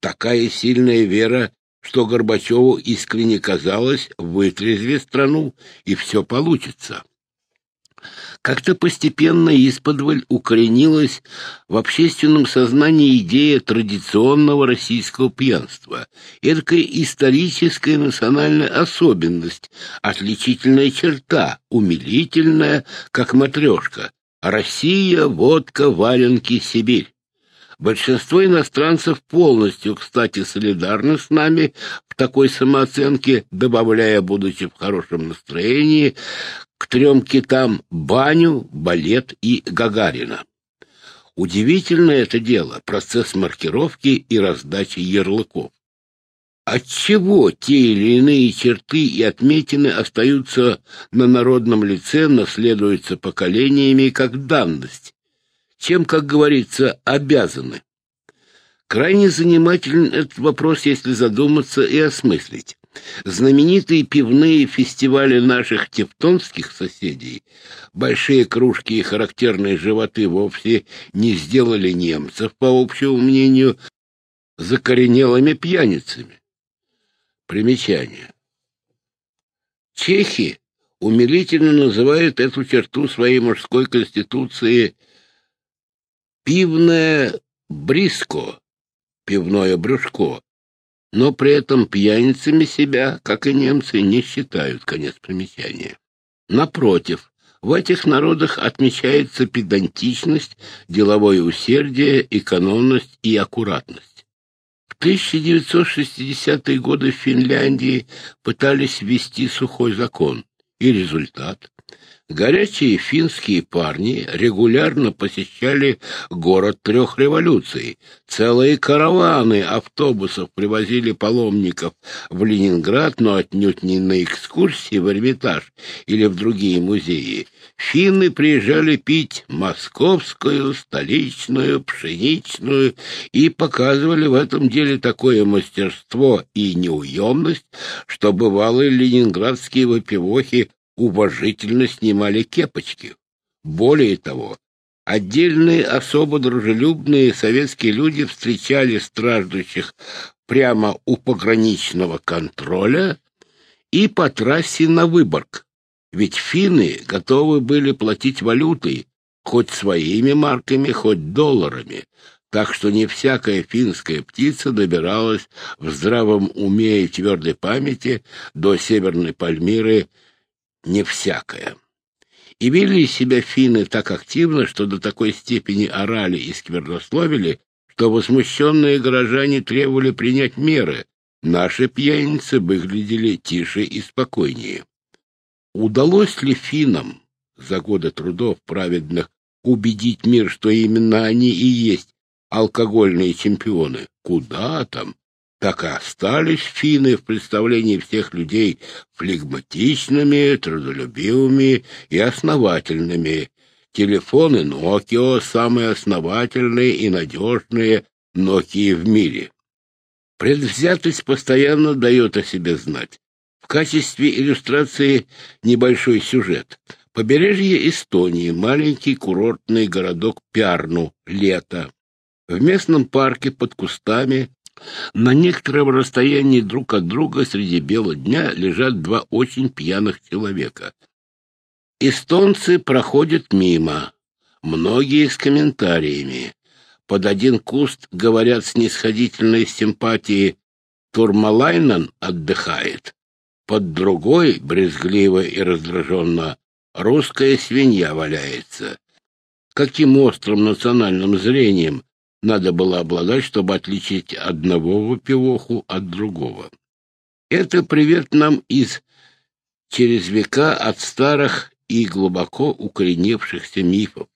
Такая сильная вера, что Горбачеву искренне казалось, вытрезви страну, и все получится. Как-то постепенно исподволь укоренилась в общественном сознании идея традиционного российского пьянства, эдакая историческая национальная особенность, отличительная черта, умилительная, как матрешка. Россия, водка, валенки, Сибирь. Большинство иностранцев полностью, кстати, солидарны с нами в такой самооценке, добавляя, будучи в хорошем настроении, к трем китам баню, балет и Гагарина. Удивительно это дело, процесс маркировки и раздачи ярлыков. Отчего те или иные черты и отметины остаются на народном лице, наследуются поколениями как данность, чем, как говорится, обязаны. Крайне занимателен этот вопрос, если задуматься и осмыслить. Знаменитые пивные фестивали наших тевтонских соседей, большие кружки и характерные животы вовсе не сделали немцев, по общему мнению, закоренелыми пьяницами. Примечание. Чехи умилительно называют эту черту своей мужской конституции пивное бриско, пивное брюшко, но при этом пьяницами себя, как и немцы, не считают, конец примечания. Напротив, в этих народах отмечается педантичность, деловое усердие, экономность и аккуратность. В 1960-е годы в Финляндии пытались ввести сухой закон, и результат Горячие финские парни регулярно посещали город трех революций. Целые караваны автобусов привозили паломников в Ленинград, но отнюдь не на экскурсии в Эрмитаж или в другие музеи. Финны приезжали пить московскую, столичную, пшеничную и показывали в этом деле такое мастерство и неуемность, что бывалые ленинградские выпивохи уважительно снимали кепочки. Более того, отдельные особо дружелюбные советские люди встречали страждущих прямо у пограничного контроля и по трассе на Выборг. Ведь финны готовы были платить валютой, хоть своими марками, хоть долларами. так что не всякая финская птица добиралась в здравом уме и твердой памяти до Северной Пальмиры не всякая. И вели себя финны так активно, что до такой степени орали и сквернословили, что возмущенные горожане требовали принять меры. Наши пьяницы выглядели тише и спокойнее. Удалось ли финнам за годы трудов праведных убедить мир, что именно они и есть алкогольные чемпионы? Куда там? Так и остались финны в представлении всех людей флегматичными, трудолюбивыми и основательными. Телефоны Nokia самые основательные и надежные Nokia в мире. Предвзятость постоянно дает о себе знать. В качестве иллюстрации небольшой сюжет. Побережье Эстонии, маленький курортный городок Пярну, лето. В местном парке под кустами на некотором расстоянии друг от друга среди бела дня лежат два очень пьяных человека. Эстонцы проходят мимо, многие с комментариями. Под один куст говорят снисходительной симпатии «Турмалайнен отдыхает», под другой, брезгливо и раздраженно, «русская свинья валяется». Каким острым национальным зрением надо было обладать, чтобы отличить одного выпивоху от другого. Это привет нам из через века от старых и глубоко укореневшихся мифов.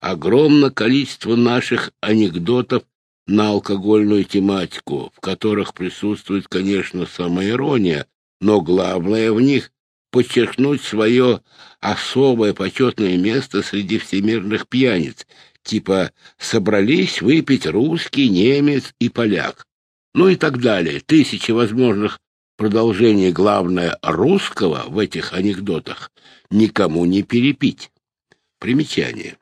Огромное количество наших анекдотов на алкогольную тематику, в которых присутствует, конечно, самоирония, но главное в них — подчеркнуть свое особое почетное место среди всемирных пьяниц, типа «собрались выпить русский, немец и поляк», ну и так далее. Тысячи возможных продолжений, главное, русского в этих анекдотах никому не перепить. Примечание.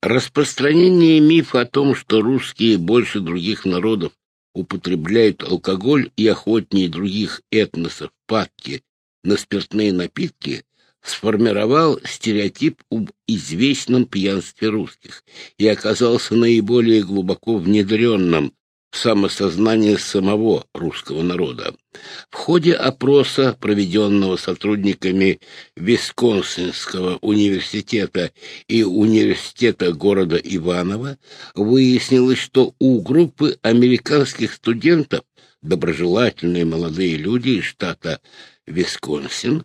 Распространение мифа о том, что русские больше других народов употребляют алкоголь и охотнее других этносов падки на спиртные напитки, сформировал стереотип об известном пьянстве русских и оказался наиболее глубоко внедренным в самосознание самого русского народа. В ходе опроса, проведенного сотрудниками Висконсинского университета и университета города Иваново, выяснилось, что у группы американских студентов доброжелательные молодые люди из штата Висконсин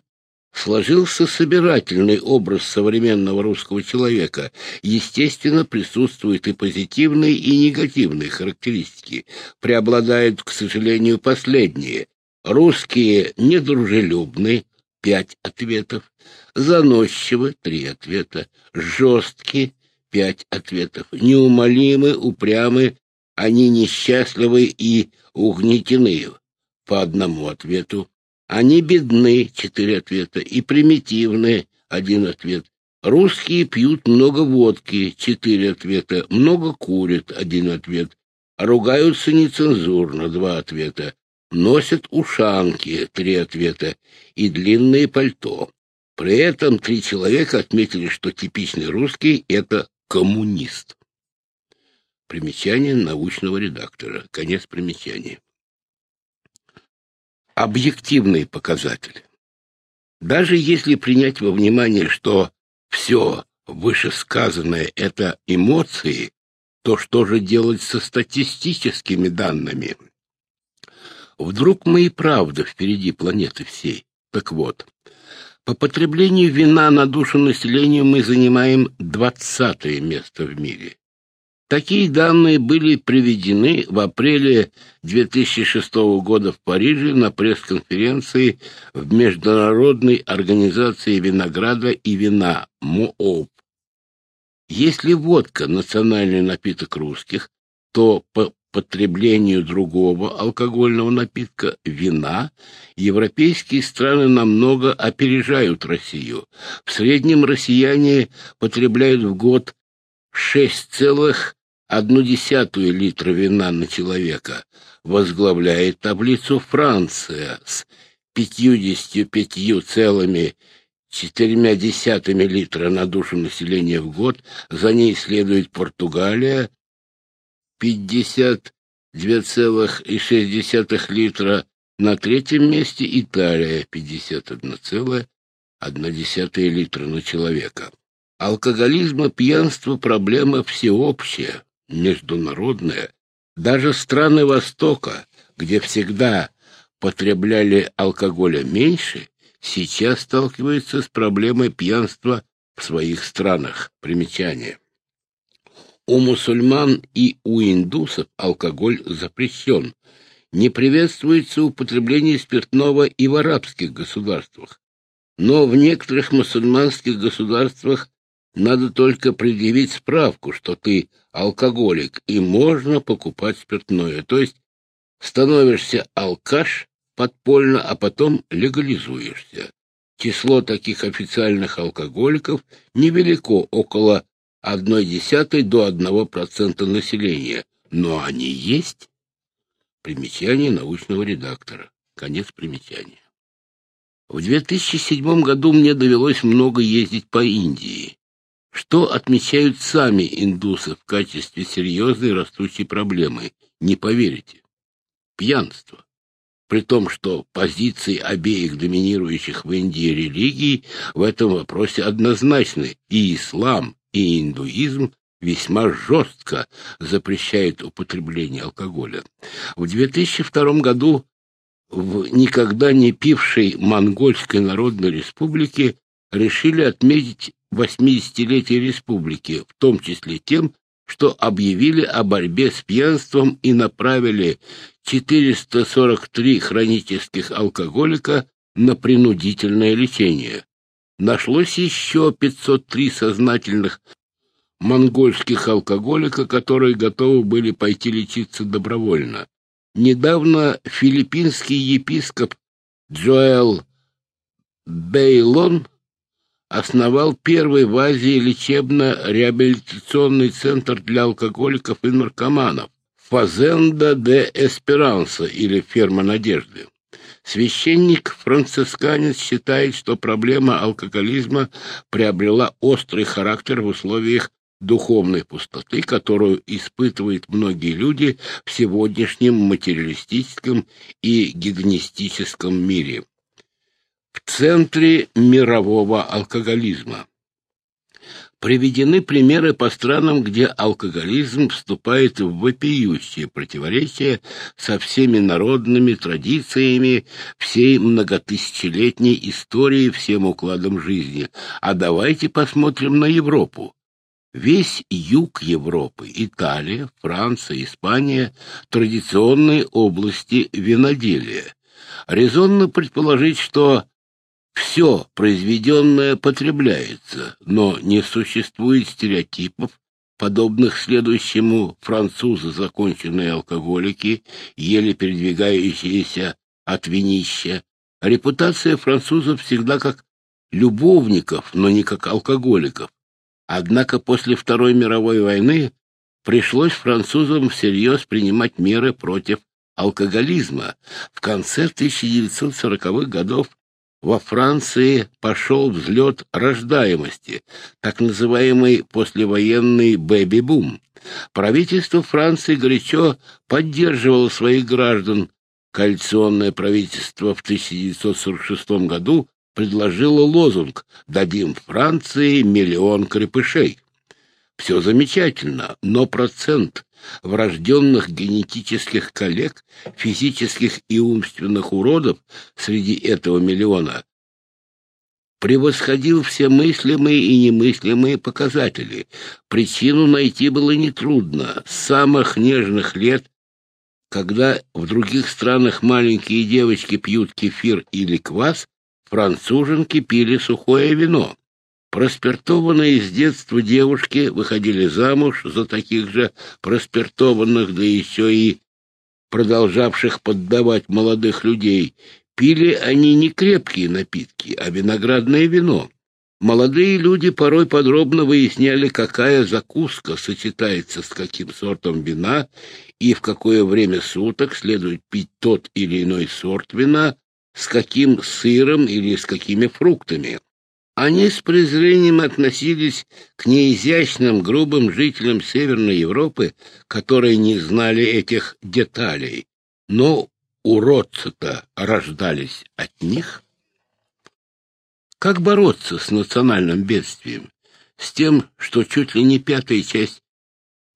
сложился собирательный образ современного русского человека. Естественно, присутствуют и позитивные, и негативные характеристики. Преобладают, к сожалению, последние. Русские недружелюбны, пять ответов, заносчивы, три ответа, жесткие, пять ответов, неумолимы, упрямы, они несчастливы и угнетены, по одному ответу, они бедны, четыре ответа, и примитивны, один ответ. Русские пьют много водки, четыре ответа, много курят, один ответ. Ругаются нецензурно, два ответа. Носят ушанки, три ответа, и длинные пальто. При этом три человека отметили, что типичный русский — это коммунист. Примечание научного редактора. Конец примечания объективные показатели. Даже если принять во внимание, что все вышесказанное — это эмоции, то что же делать со статистическими данными? Вдруг мы и правда впереди планеты всей? Так вот, по потреблению вина на душу населения мы занимаем двадцатое место в мире. Такие данные были приведены в апреле 2006 года в Париже на пресс-конференции в Международной организации винограда и вина МООП. Если водка – национальный напиток русских, то по потреблению другого алкогольного напитка – вина, европейские страны намного опережают Россию. В среднем россияне потребляют в год 6,5 одну десятую литра вина на человека, возглавляет таблицу Франция с пятьюдесятью пятью целыми четырьмя десятыми литра на душу населения в год. За ней следует Португалия 52,6 литра. На третьем месте Италия 51,1 литра на человека. Алкоголизм и пьянство – проблема всеобщая, международная. Даже страны Востока, где всегда потребляли алкоголя меньше, сейчас сталкиваются с проблемой пьянства в своих странах. Примечание. У мусульман и у индусов алкоголь запрещен. Не приветствуется употребление спиртного и в арабских государствах. Но в некоторых мусульманских государствах надо только предъявить справку, что ты алкоголик, и можно покупать спиртное. То есть становишься алкаш подпольно, а потом легализуешься. Число таких официальных алкоголиков невелико, около одной десятой до одного процента населения. Но они есть. Примечание научного редактора. Конец примечания. В 2007 году мне довелось много ездить по Индии. Что отмечают сами индусы в качестве серьезной растущей проблемы? Не поверите. Пьянство при том, что позиции обеих доминирующих в Индии религий в этом вопросе однозначны, и ислам, и индуизм весьма жестко запрещают употребление алкоголя. В 2002 году в никогда не пившей Монгольской Народной Республике решили отметить 80-летие республики, в том числе тем, что объявили о борьбе с пьянством и направили 443 хронических алкоголика на принудительное лечение. Нашлось еще 503 сознательных монгольских алкоголика, которые готовы были пойти лечиться добровольно. Недавно филиппинский епископ Джоэл Бейлон основал первый в Азии лечебно-реабилитационный центр для алкоголиков и наркоманов «Фазенда де Эсперанса» или «Ферма надежды». Священник-францисканец считает, что проблема алкоголизма приобрела острый характер в условиях духовной пустоты, которую испытывают многие люди в сегодняшнем материалистическом и гедонистическом мире в центре мирового алкоголизма. Приведены примеры по странам, где алкоголизм вступает в вопиющее противоречие со всеми народными традициями, всей многотысячелетней историей, всем укладом жизни. А давайте посмотрим на Европу. Весь юг Европы, Италия, Франция, Испания – традиционные области виноделия. Резонно предположить, что все произведенное потребляется, но не существует стереотипов, подобных следующему французы законченные алкоголики, еле передвигающиеся от винища. Репутация французов всегда как любовников, но не как алкоголиков. Однако после Второй мировой войны пришлось французам всерьез принимать меры против алкоголизма. В конце 1940-х годов во Франции пошел взлет рождаемости, так называемый послевоенный бэби-бум. Правительство Франции горячо поддерживало своих граждан. Коалиционное правительство в 1946 году предложило лозунг «Дадим Франции миллион крепышей». Все замечательно, но процент врожденных генетических коллег, физических и умственных уродов среди этого миллиона превосходил все мыслимые и немыслимые показатели. Причину найти было нетрудно. С самых нежных лет, когда в других странах маленькие девочки пьют кефир или квас, француженки пили сухое вино. Проспиртованные с детства девушки выходили замуж за таких же проспиртованных, да еще и продолжавших поддавать молодых людей. Пили они не крепкие напитки, а виноградное вино. Молодые люди порой подробно выясняли, какая закуска сочетается с каким сортом вина и в какое время суток следует пить тот или иной сорт вина, с каким сыром или с какими фруктами. Они с презрением относились к неизящным, грубым жителям Северной Европы, которые не знали этих деталей. Но уродцы-то рождались от них. Как бороться с национальным бедствием? С тем, что чуть ли не пятая часть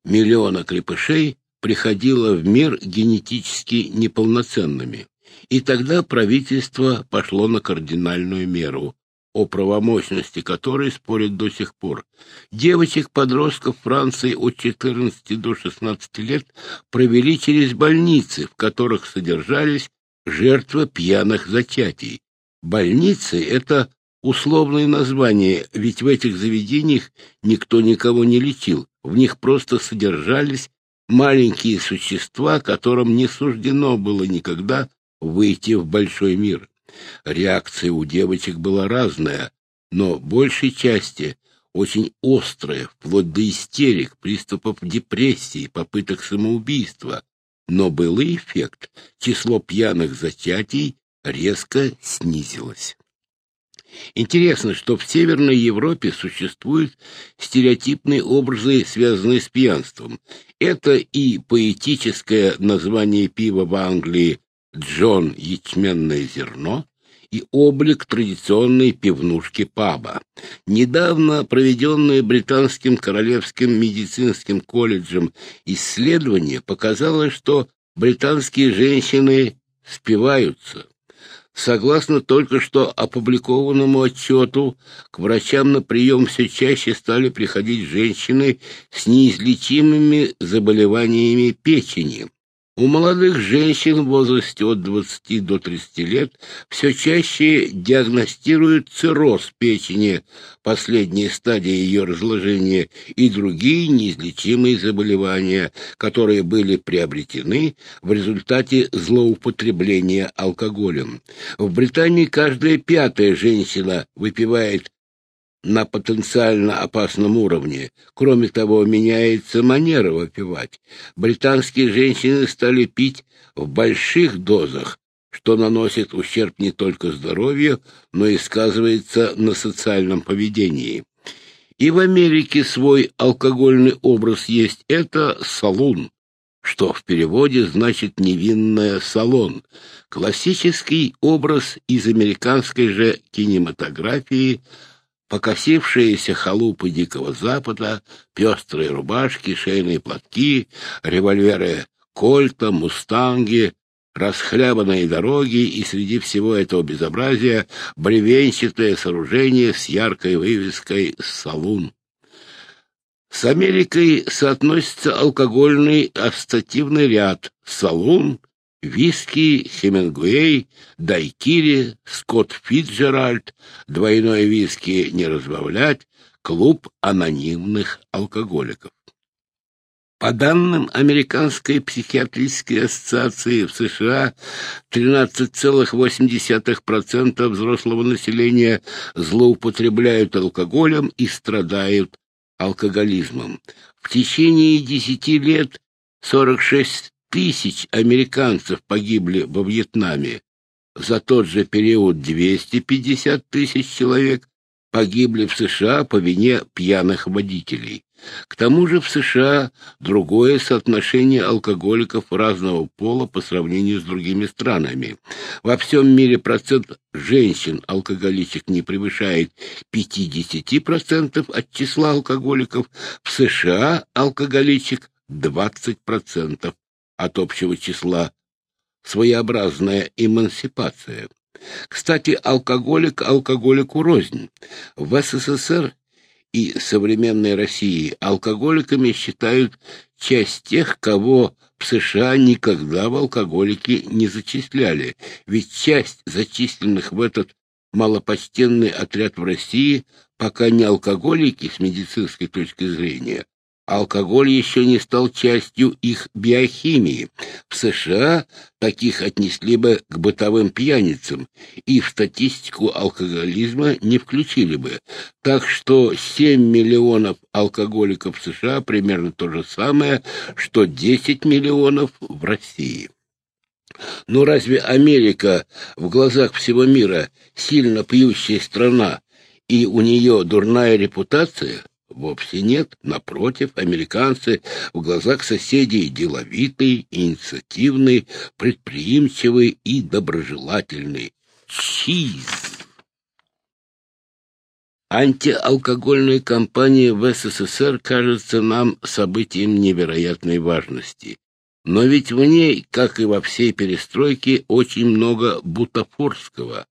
миллиона крепышей приходила в мир генетически неполноценными. И тогда правительство пошло на кардинальную меру, о правомощности которой спорят до сих пор. Девочек-подростков Франции от 14 до 16 лет провели через больницы, в которых содержались жертвы пьяных зачатий. Больницы — это условное название, ведь в этих заведениях никто никого не лечил, в них просто содержались маленькие существа, которым не суждено было никогда выйти в большой мир. Реакция у девочек была разная, но большей части очень острая, вплоть до истерик, приступов депрессии, попыток самоубийства. Но был и эффект. Число пьяных зачатий резко снизилось. Интересно, что в Северной Европе существуют стереотипные образы, связанные с пьянством. Это и поэтическое название пива в Англии Джон ячменное зерно и облик традиционной пивнушки паба. Недавно проведенное Британским Королевским медицинским колледжем исследование показало, что британские женщины спиваются. Согласно только что опубликованному отчету, к врачам на прием все чаще стали приходить женщины с неизлечимыми заболеваниями печени. У молодых женщин в возрасте от 20 до 30 лет все чаще диагностируют цирроз печени, последняя стадия ее разложения, и другие неизлечимые заболевания, которые были приобретены в результате злоупотребления алкоголем. В Британии каждая пятая женщина выпивает на потенциально опасном уровне. Кроме того, меняется манера выпивать. Британские женщины стали пить в больших дозах, что наносит ущерб не только здоровью, но и сказывается на социальном поведении. И в Америке свой алкогольный образ есть. Это салун, что в переводе значит «невинная салон». Классический образ из американской же кинематографии – покосившиеся халупы Дикого Запада, пестрые рубашки, шейные платки, револьверы Кольта, Мустанги, расхлябанные дороги и среди всего этого безобразия бревенчатое сооружение с яркой вывеской «Салун». С Америкой соотносится алкогольный ассоциативный ряд «Салун», Виски, Хемингуэй, Дайкири, Скотт Фитджеральд, двойное виски не разбавлять, клуб анонимных алкоголиков. По данным Американской психиатрической ассоциации в США, 13,8% взрослого населения злоупотребляют алкоголем и страдают алкоголизмом. В течение 10 лет 46 тысяч американцев погибли во Вьетнаме. За тот же период 250 тысяч человек погибли в США по вине пьяных водителей. К тому же в США другое соотношение алкоголиков разного пола по сравнению с другими странами. Во всем мире процент женщин-алкоголичек не превышает 50% от числа алкоголиков, в США алкоголичек 20% от общего числа, своеобразная эмансипация. Кстати, алкоголик алкоголику рознь. В СССР и современной России алкоголиками считают часть тех, кого в США никогда в алкоголики не зачисляли, ведь часть зачисленных в этот малопочтенный отряд в России пока не алкоголики с медицинской точки зрения, Алкоголь еще не стал частью их биохимии. В США таких отнесли бы к бытовым пьяницам и в статистику алкоголизма не включили бы. Так что 7 миллионов алкоголиков в США примерно то же самое, что 10 миллионов в России. Но разве Америка в глазах всего мира сильно пьющая страна, и у нее дурная репутация? Вовсе нет. Напротив, американцы в глазах соседей деловитый, инициативный, предприимчивый и доброжелательный. Чиз! Антиалкогольная кампания в СССР кажется нам событием невероятной важности. Но ведь в ней, как и во всей перестройке, очень много бутафорского.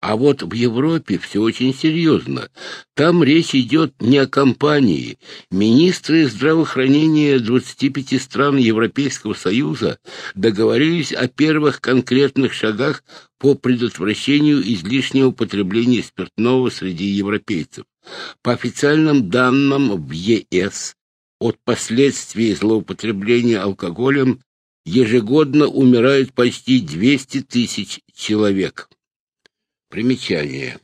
А вот в Европе все очень серьезно. Там речь идет не о кампании. Министры здравоохранения 25 стран Европейского Союза договорились о первых конкретных шагах по предотвращению излишнего потребления спиртного среди европейцев. По официальным данным в ЕС от последствий злоупотребления алкоголем ежегодно умирают почти 200 тысяч человек. Примечание.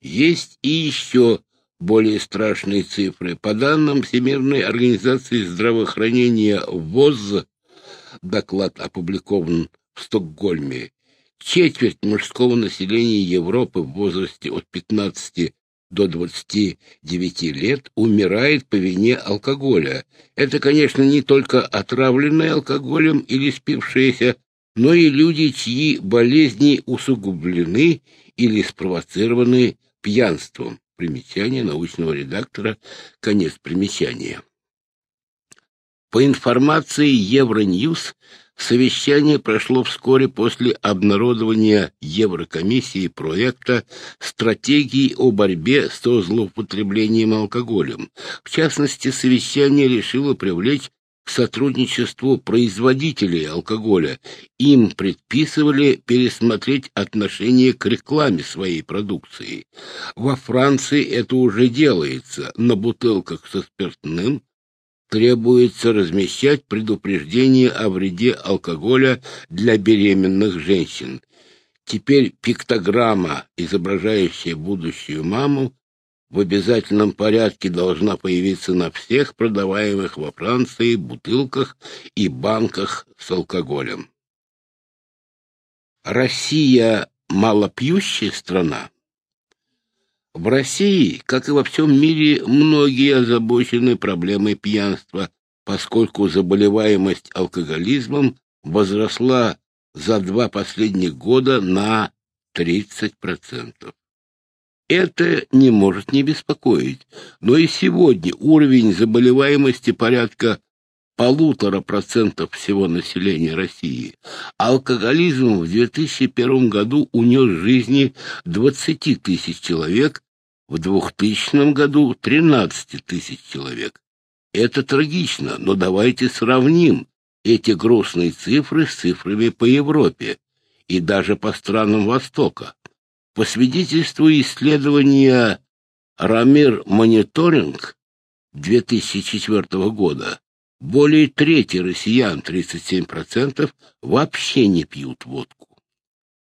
Есть и еще более страшные цифры. По данным Всемирной организации здравоохранения ВОЗ, доклад опубликован в Стокгольме, четверть мужского населения Европы в возрасте от 15 до 29 лет умирает по вине алкоголя. Это, конечно, не только отравленные алкоголем или спившиеся, но и люди, чьи болезни усугублены или спровоцированы пьянством. Примечание научного редактора, конец примечания. По информации Евроньюз, совещание прошло вскоре после обнародования Еврокомиссии проекта «Стратегии о борьбе со злоупотреблением алкоголем». В частности, совещание решило привлечь к сотрудничеству производителей алкоголя. Им предписывали пересмотреть отношение к рекламе своей продукции. Во Франции это уже делается. На бутылках со спиртным требуется размещать предупреждение о вреде алкоголя для беременных женщин. Теперь пиктограмма, изображающая будущую маму, в обязательном порядке должна появиться на всех продаваемых во Франции бутылках и банках с алкоголем. Россия малопьющая страна. В России, как и во всем мире, многие озабочены проблемой пьянства, поскольку заболеваемость алкоголизмом возросла за два последних года на 30%. Это не может не беспокоить, но и сегодня уровень заболеваемости порядка полутора процентов всего населения России. Алкоголизм в 2001 году унес жизни 20 тысяч человек, в 2000 году 13 тысяч человек. Это трагично, но давайте сравним эти грустные цифры с цифрами по Европе и даже по странам Востока. По свидетельству исследования «Рамир Мониторинг» 2004 года, более трети россиян, 37%, вообще не пьют водку.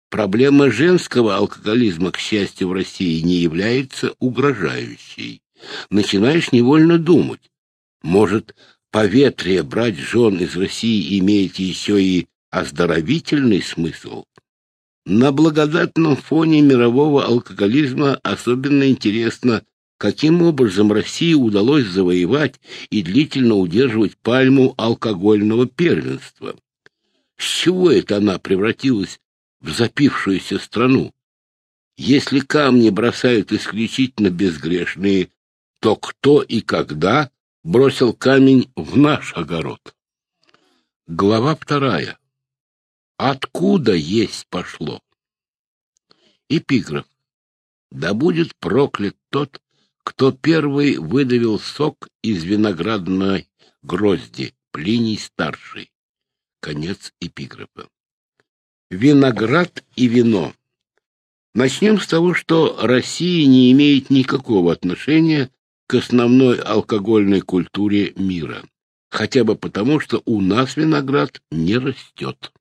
Проблема женского алкоголизма, к счастью, в России не является угрожающей. Начинаешь невольно думать, может, поветрие брать жен из России имеет еще и оздоровительный смысл? На благодатном фоне мирового алкоголизма особенно интересно, каким образом России удалось завоевать и длительно удерживать пальму алкогольного первенства. С чего это она превратилась в запившуюся страну? Если камни бросают исключительно безгрешные, то кто и когда бросил камень в наш огород? Глава вторая. Откуда есть пошло? Эпиграф. Да будет проклят тот, кто первый выдавил сок из виноградной грозди, Плиний старший. Конец эпиграфа. Виноград и вино. Начнем с того, что Россия не имеет никакого отношения к основной алкогольной культуре мира, хотя бы потому, что у нас виноград не растет.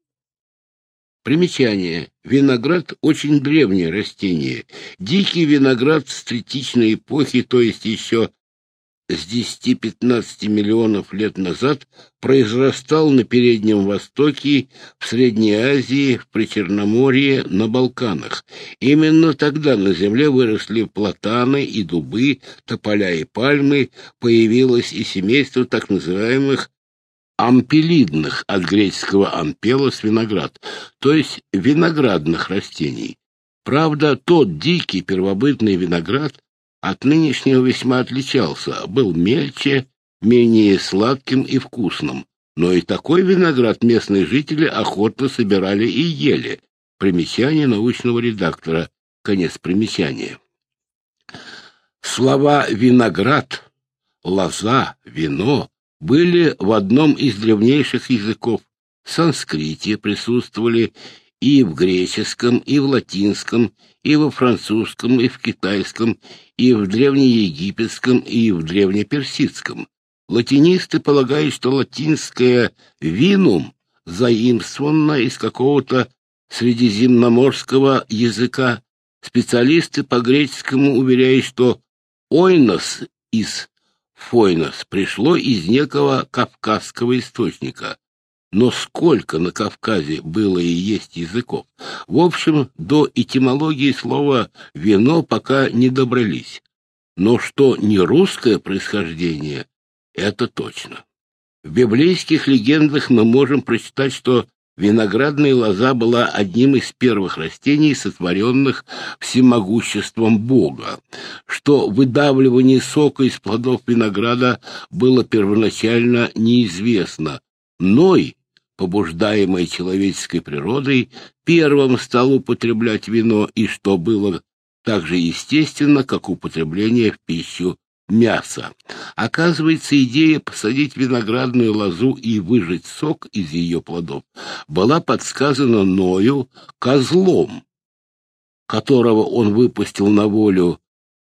Примечание. Виноград – очень древнее растение. Дикий виноград с третичной эпохи, то есть еще с 10-15 миллионов лет назад произрастал на Переднем Востоке, в Средней Азии, в Причерноморье, на Балканах. Именно тогда на Земле выросли платаны и дубы, тополя и пальмы, появилось и семейство так называемых ампелидных, от греческого ампелос – виноград, то есть виноградных растений. Правда, тот дикий первобытный виноград от нынешнего весьма отличался, был мельче, менее сладким и вкусным. Но и такой виноград местные жители охотно собирали и ели. Примечание научного редактора. Конец примечания. Слова «виноград», «лоза», «вино» были в одном из древнейших языков. В санскрите присутствовали и в греческом, и в латинском, и во французском, и в китайском, и в древнеегипетском, и в древнеперсидском. Латинисты полагают, что латинское «винум» заимствовано из какого-то средиземноморского языка. Специалисты по греческому уверяют, что «ойнос» из «фойнос» пришло из некого кавказского источника. Но сколько на Кавказе было и есть языков? В общем, до этимологии слова «вино» пока не добрались. Но что не русское происхождение, это точно. В библейских легендах мы можем прочитать, что виноградная лоза была одним из первых растений, сотворенных всемогуществом Бога, что выдавливание сока из плодов винограда было первоначально неизвестно. Ной побуждаемый человеческой природой, первым стал употреблять вино, и что было так же естественно, как употребление в пищу мяса. Оказывается, идея посадить виноградную лозу и выжать сок из ее плодов была подсказана Ною козлом, которого он выпустил на волю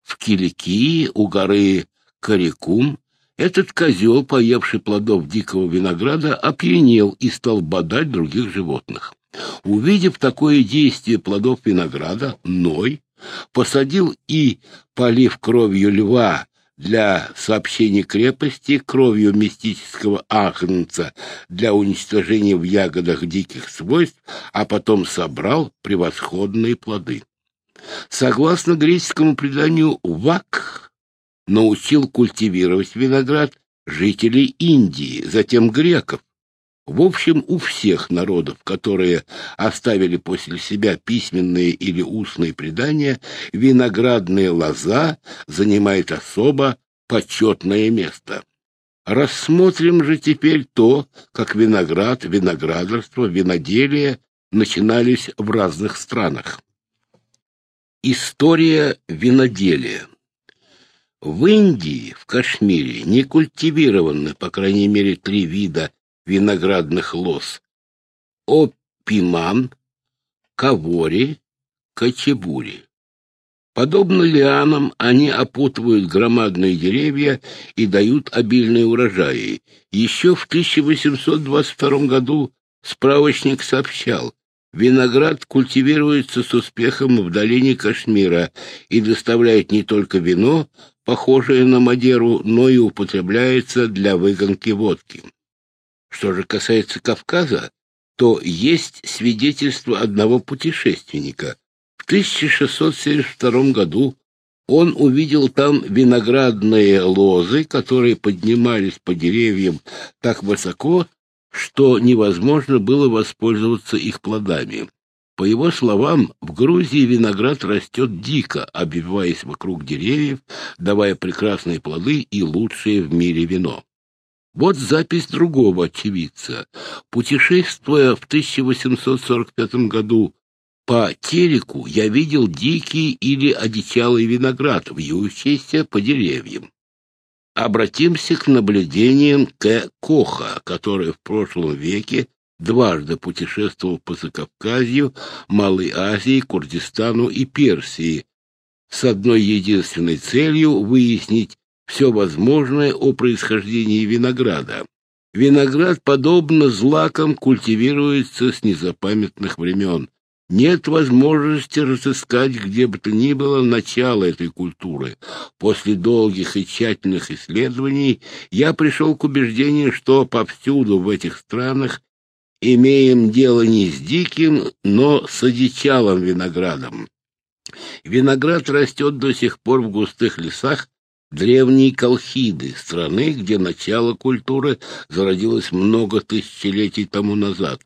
в Киликии у горы Карикум этот козел, поевший плодов дикого винограда, опьянел и стал бодать других животных. Увидев такое действие плодов винограда, Ной посадил и, полив кровью льва для сообщения крепости, кровью мистического агнца для уничтожения в ягодах диких свойств, а потом собрал превосходные плоды. Согласно греческому преданию, Вак научил культивировать виноград жителей Индии, затем греков. В общем, у всех народов, которые оставили после себя письменные или устные предания, виноградная лоза занимает особо почетное место. Рассмотрим же теперь то, как виноград, виноградарство, виноделие начинались в разных странах. История виноделия в Индии, в Кашмире, не культивированы, по крайней мере, три вида виноградных лоз. Опиман, кавори, качебури. Подобно лианам, они опутывают громадные деревья и дают обильные урожаи. Еще в 1822 году справочник сообщал, виноград культивируется с успехом в долине Кашмира и доставляет не только вино, похожее на Мадеру, но и употребляется для выгонки водки. Что же касается Кавказа, то есть свидетельство одного путешественника. В 1672 году он увидел там виноградные лозы, которые поднимались по деревьям так высоко, что невозможно было воспользоваться их плодами. По его словам, в Грузии виноград растет дико, обвиваясь вокруг деревьев, давая прекрасные плоды и лучшее в мире вино. Вот запись другого очевидца. Путешествуя в 1845 году по телеку, я видел дикий или одичалый виноград, вьющийся по деревьям. Обратимся к наблюдениям К. Коха, который в прошлом веке дважды путешествовал по Закавказью, Малой Азии, Курдистану и Персии с одной единственной целью выяснить все возможное о происхождении винограда. Виноград, подобно злакам, культивируется с незапамятных времен. нет возможности разыскать где бы то ни было начало этой культуры. После долгих и тщательных исследований я пришел к убеждению, что повсюду в этих странах имеем дело не с диким, но с одичалым виноградом. Виноград растет до сих пор в густых лесах древней Колхиды, страны, где начало культуры зародилось много тысячелетий тому назад.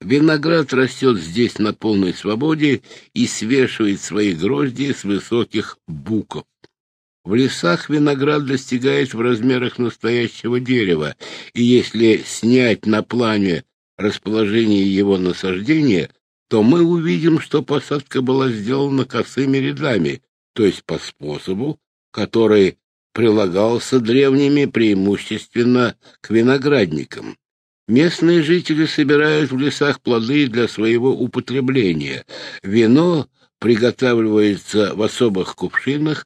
Виноград растет здесь на полной свободе и свешивает свои грозди с высоких буков. В лесах виноград достигает в размерах настоящего дерева, и если снять на плане расположение его насаждения, то мы увидим, что посадка была сделана косыми рядами, то есть по способу, который прилагался древними преимущественно к виноградникам. Местные жители собирают в лесах плоды для своего употребления. Вино приготавливается в особых кувшинах,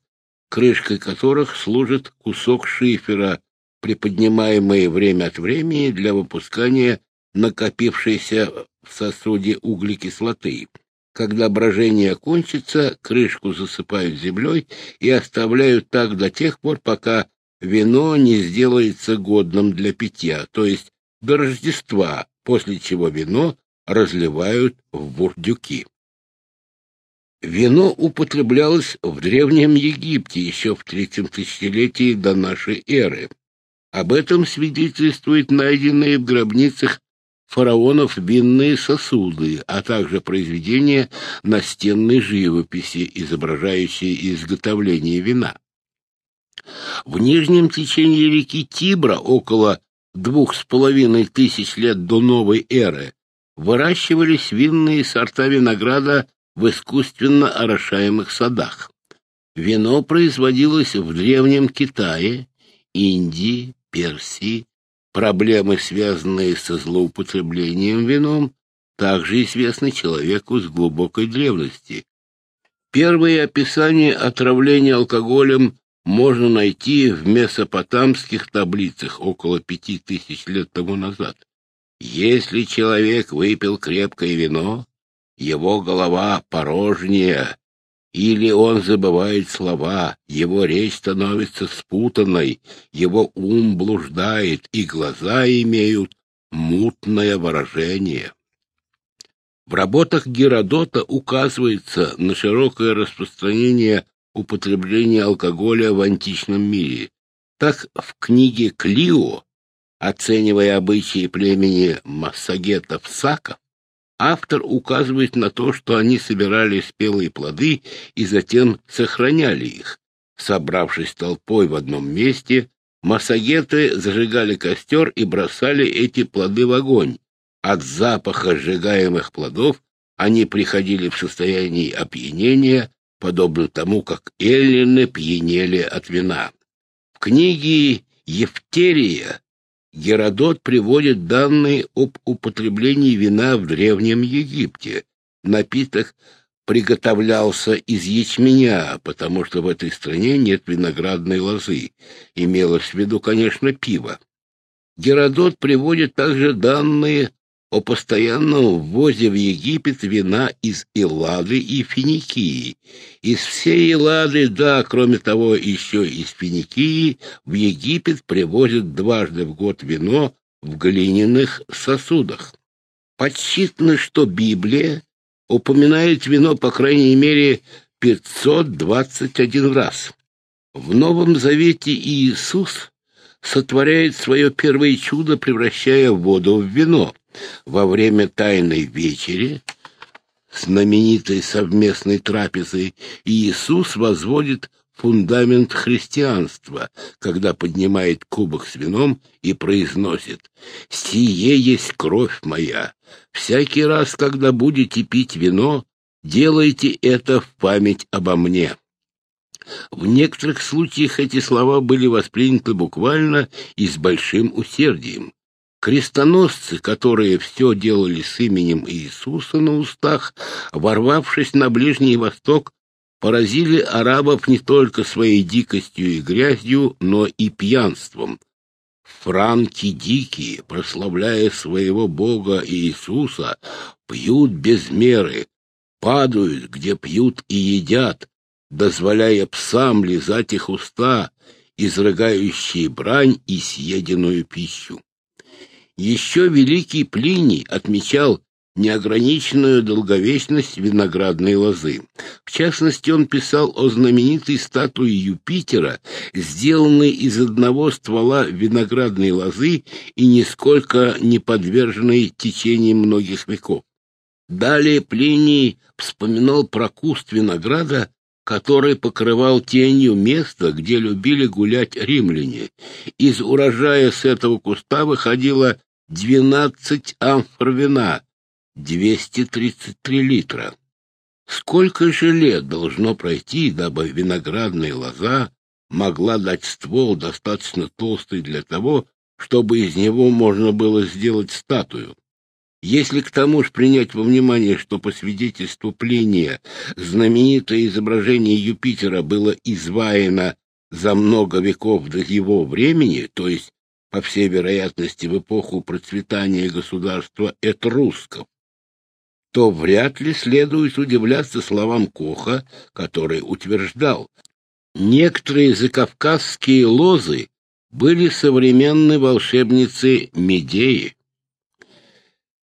крышкой которых служит кусок шифера, приподнимаемый время от времени для выпускания накопившейся в сосуде углекислоты. Когда брожение кончится, крышку засыпают землей и оставляют так до тех пор, пока вино не сделается годным для питья, то есть до Рождества, после чего вино разливают в бурдюки. Вино употреблялось в Древнем Египте еще в третьем тысячелетии до нашей эры. Об этом свидетельствуют найденные в гробницах фараонов винные сосуды, а также произведения настенной живописи, изображающие изготовление вина. В нижнем течении реки Тибра около двух с половиной тысяч лет до новой эры выращивались винные сорта винограда в искусственно орошаемых садах. Вино производилось в Древнем Китае, Индии, Персии. Проблемы, связанные со злоупотреблением вином, также известны человеку с глубокой древности. Первые описания отравления алкоголем можно найти в месопотамских таблицах около пяти тысяч лет тому назад. Если человек выпил крепкое вино, его голова порожняя, или он забывает слова, его речь становится спутанной, его ум блуждает, и глаза имеют мутное выражение. В работах Геродота указывается на широкое распространение употребления алкоголя в античном мире. Так в книге Клио, оценивая обычаи племени массагетов-саков, автор указывает на то, что они собирали спелые плоды и затем сохраняли их. Собравшись толпой в одном месте, массагеты зажигали костер и бросали эти плоды в огонь. От запаха сжигаемых плодов они приходили в состояние опьянения, подобно тому, как эллины пьянели от вина. В книге Евтерия Геродот приводит данные об употреблении вина в Древнем Египте. Напиток приготовлялся из ячменя, потому что в этой стране нет виноградной лозы. Имелось в виду, конечно, пиво. Геродот приводит также данные о постоянном ввозе в Египет вина из Эллады и Финикии. Из всей Эллады, да, кроме того, еще из Финикии, в Египет привозят дважды в год вино в глиняных сосудах. Подсчитано, что Библия упоминает вино, по крайней мере, 521 раз. В Новом Завете Иисус сотворяет свое первое чудо, превращая воду в вино во время Тайной Вечери, знаменитой совместной трапезы, Иисус возводит фундамент христианства, когда поднимает кубок с вином и произносит «Сие есть кровь моя. Всякий раз, когда будете пить вино, делайте это в память обо мне». В некоторых случаях эти слова были восприняты буквально и с большим усердием. Крестоносцы, которые все делали с именем Иисуса на устах, ворвавшись на Ближний Восток, поразили арабов не только своей дикостью и грязью, но и пьянством. Франки дикие, прославляя своего Бога Иисуса, пьют без меры, падают, где пьют и едят, дозволяя псам лизать их уста, изрыгающие брань и съеденную пищу. Еще великий Плиний отмечал неограниченную долговечность виноградной лозы. В частности, он писал о знаменитой статуе Юпитера, сделанной из одного ствола виноградной лозы и нисколько не подверженной течением многих веков. Далее Плиний вспоминал про куст винограда, который покрывал тенью место, где любили гулять римляне. Из урожая с этого куста выходило двенадцать амфор вина, 233 литра. Сколько же лет должно пройти, дабы виноградная лоза могла дать ствол достаточно толстый для того, чтобы из него можно было сделать статую? Если к тому же принять во внимание, что по свидетельству Плиния знаменитое изображение Юпитера было изваяно за много веков до его времени, то есть, по всей вероятности, в эпоху процветания государства этрусков, то вряд ли следует удивляться словам Коха, который утверждал, некоторые закавказские лозы были современной волшебницы Медеи.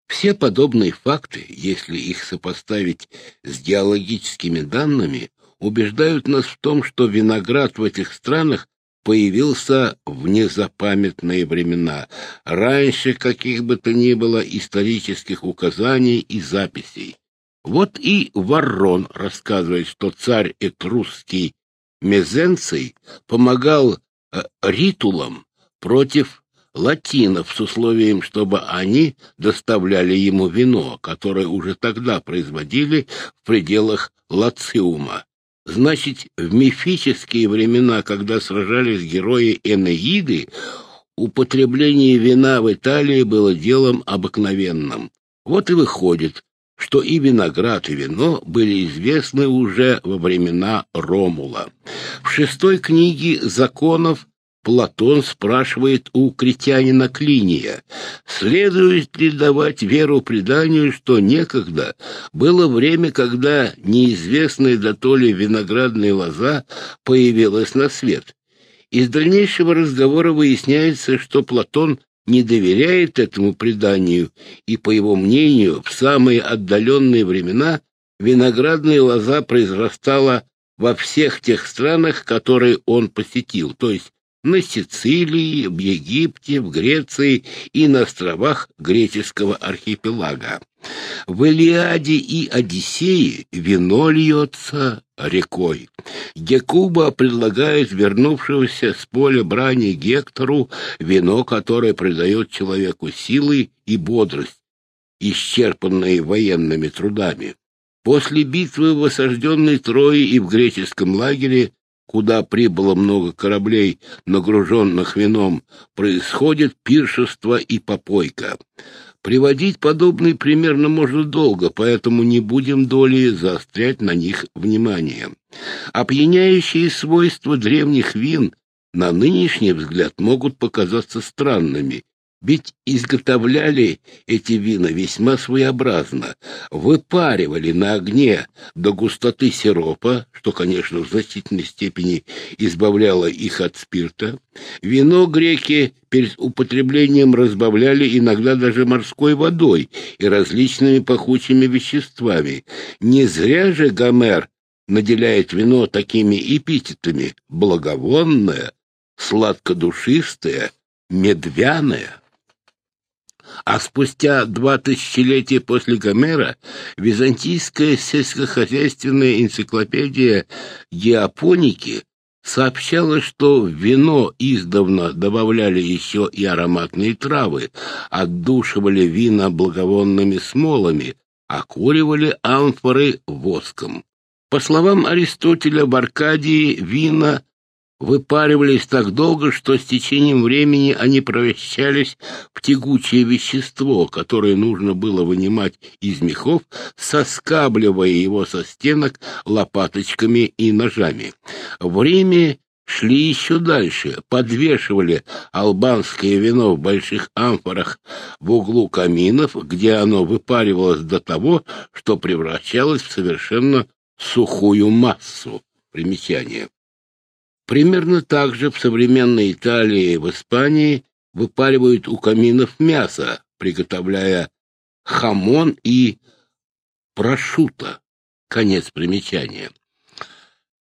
Все подобные факты, если их сопоставить с геологическими данными, убеждают нас в том, что виноград в этих странах появился в незапамятные времена, раньше каких бы то ни было исторических указаний и записей. Вот и Ворон рассказывает, что царь этрусский Мезенций помогал э, ритулам против латинов с условием, чтобы они доставляли ему вино, которое уже тогда производили в пределах Лациума. Значит, в мифические времена, когда сражались герои Энеиды, употребление вина в Италии было делом обыкновенным. Вот и выходит, что и виноград, и вино были известны уже во времена Ромула. В шестой книге законов Платон спрашивает у критянина Клиния, следует ли давать веру преданию, что некогда было время, когда неизвестная до то ли виноградная лоза появилась на свет. Из дальнейшего разговора выясняется, что Платон не доверяет этому преданию, и, по его мнению, в самые отдаленные времена виноградная лоза произрастала во всех тех странах, которые он посетил, то есть на Сицилии, в Египте, в Греции и на островах греческого архипелага. В Илиаде и Одиссее вино льется рекой. Гекуба предлагает вернувшегося с поля брани Гектору вино, которое придает человеку силы и бодрость, исчерпанные военными трудами. После битвы в осажденной Трое и в греческом лагере куда прибыло много кораблей, нагруженных вином, происходит пиршество и попойка. Приводить подобный примерно можно долго, поэтому не будем доли заострять на них внимание. Опьяняющие свойства древних вин на нынешний взгляд могут показаться странными, ведь изготовляли эти вина весьма своеобразно, выпаривали на огне до густоты сиропа, что, конечно, в значительной степени избавляло их от спирта. Вино греки перед употреблением разбавляли иногда даже морской водой и различными пахучими веществами. Не зря же Гомер наделяет вино такими эпитетами благовонное, сладкодушистое, медвяное. А спустя два тысячелетия после Гомера византийская сельскохозяйственная энциклопедия геопоники сообщала, что в вино издавна добавляли еще и ароматные травы, отдушивали вина благовонными смолами, окуривали амфоры воском. По словам Аристотеля, в Аркадии вина выпаривались так долго, что с течением времени они превращались в тягучее вещество, которое нужно было вынимать из мехов, соскабливая его со стенок лопаточками и ножами. В Риме шли еще дальше, подвешивали албанское вино в больших амфорах в углу каминов, где оно выпаривалось до того, что превращалось в совершенно сухую массу. Примечание. Примерно так же в современной Италии и в Испании выпаривают у каминов мясо, приготовляя хамон и прошута. Конец примечания.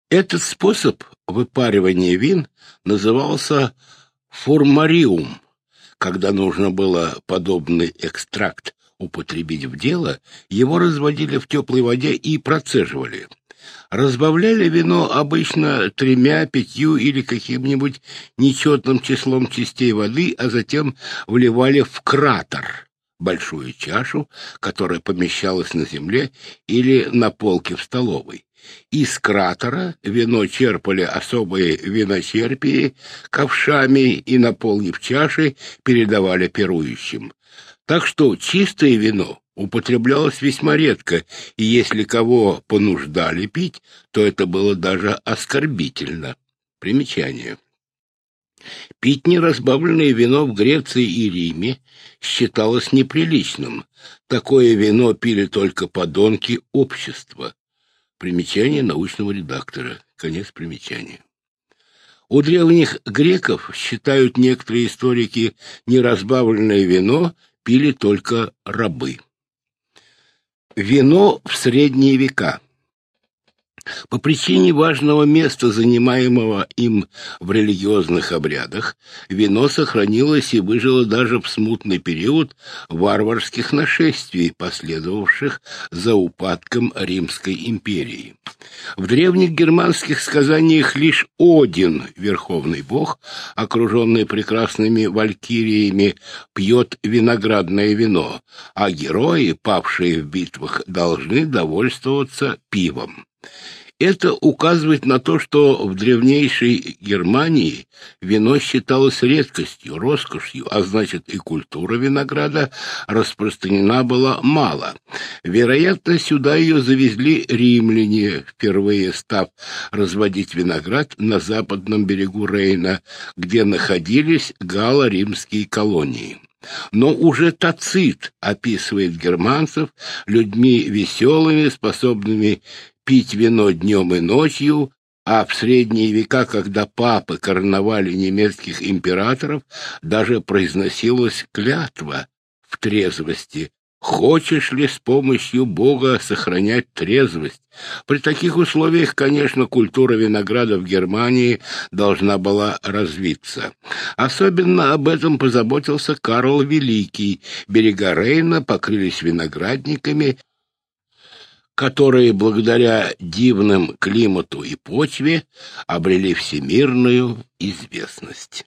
Этот способ выпаривания вин назывался формариум. Когда нужно было подобный экстракт употребить в дело, его разводили в теплой воде и процеживали. Разбавляли вино обычно тремя, пятью или каким-нибудь нечетным числом частей воды, а затем вливали в кратер, большую чашу, которая помещалась на земле или на полке в столовой. Из кратера вино черпали особые виночерпии ковшами и, наполнив чаши, передавали пирующим. Так что чистое вино употреблялось весьма редко, и если кого понуждали пить, то это было даже оскорбительно. Примечание. Пить неразбавленное вино в Греции и Риме считалось неприличным. Такое вино пили только подонки общества. Примечание научного редактора. Конец примечания. У древних греков, считают некоторые историки, неразбавленное вино пили только рабы. Вино в средние века – по причине важного места, занимаемого им в религиозных обрядах, вино сохранилось и выжило даже в смутный период варварских нашествий, последовавших за упадком Римской империи. В древних германских сказаниях лишь Один, верховный бог, окруженный прекрасными валькириями, пьет виноградное вино, а герои, павшие в битвах, должны довольствоваться пивом. Это указывает на то, что в древнейшей Германии вино считалось редкостью, роскошью, а значит и культура винограда распространена была мало. Вероятно, сюда ее завезли римляне, впервые став разводить виноград на западном берегу Рейна, где находились гало-римские колонии. Но уже Тацит описывает германцев людьми веселыми, способными пить вино днем и ночью, а в средние века, когда папы короновали немецких императоров, даже произносилась клятва в трезвости. Хочешь ли с помощью Бога сохранять трезвость? При таких условиях, конечно, культура винограда в Германии должна была развиться. Особенно об этом позаботился Карл Великий. Берега Рейна покрылись виноградниками, которые благодаря дивным климату и почве обрели всемирную известность.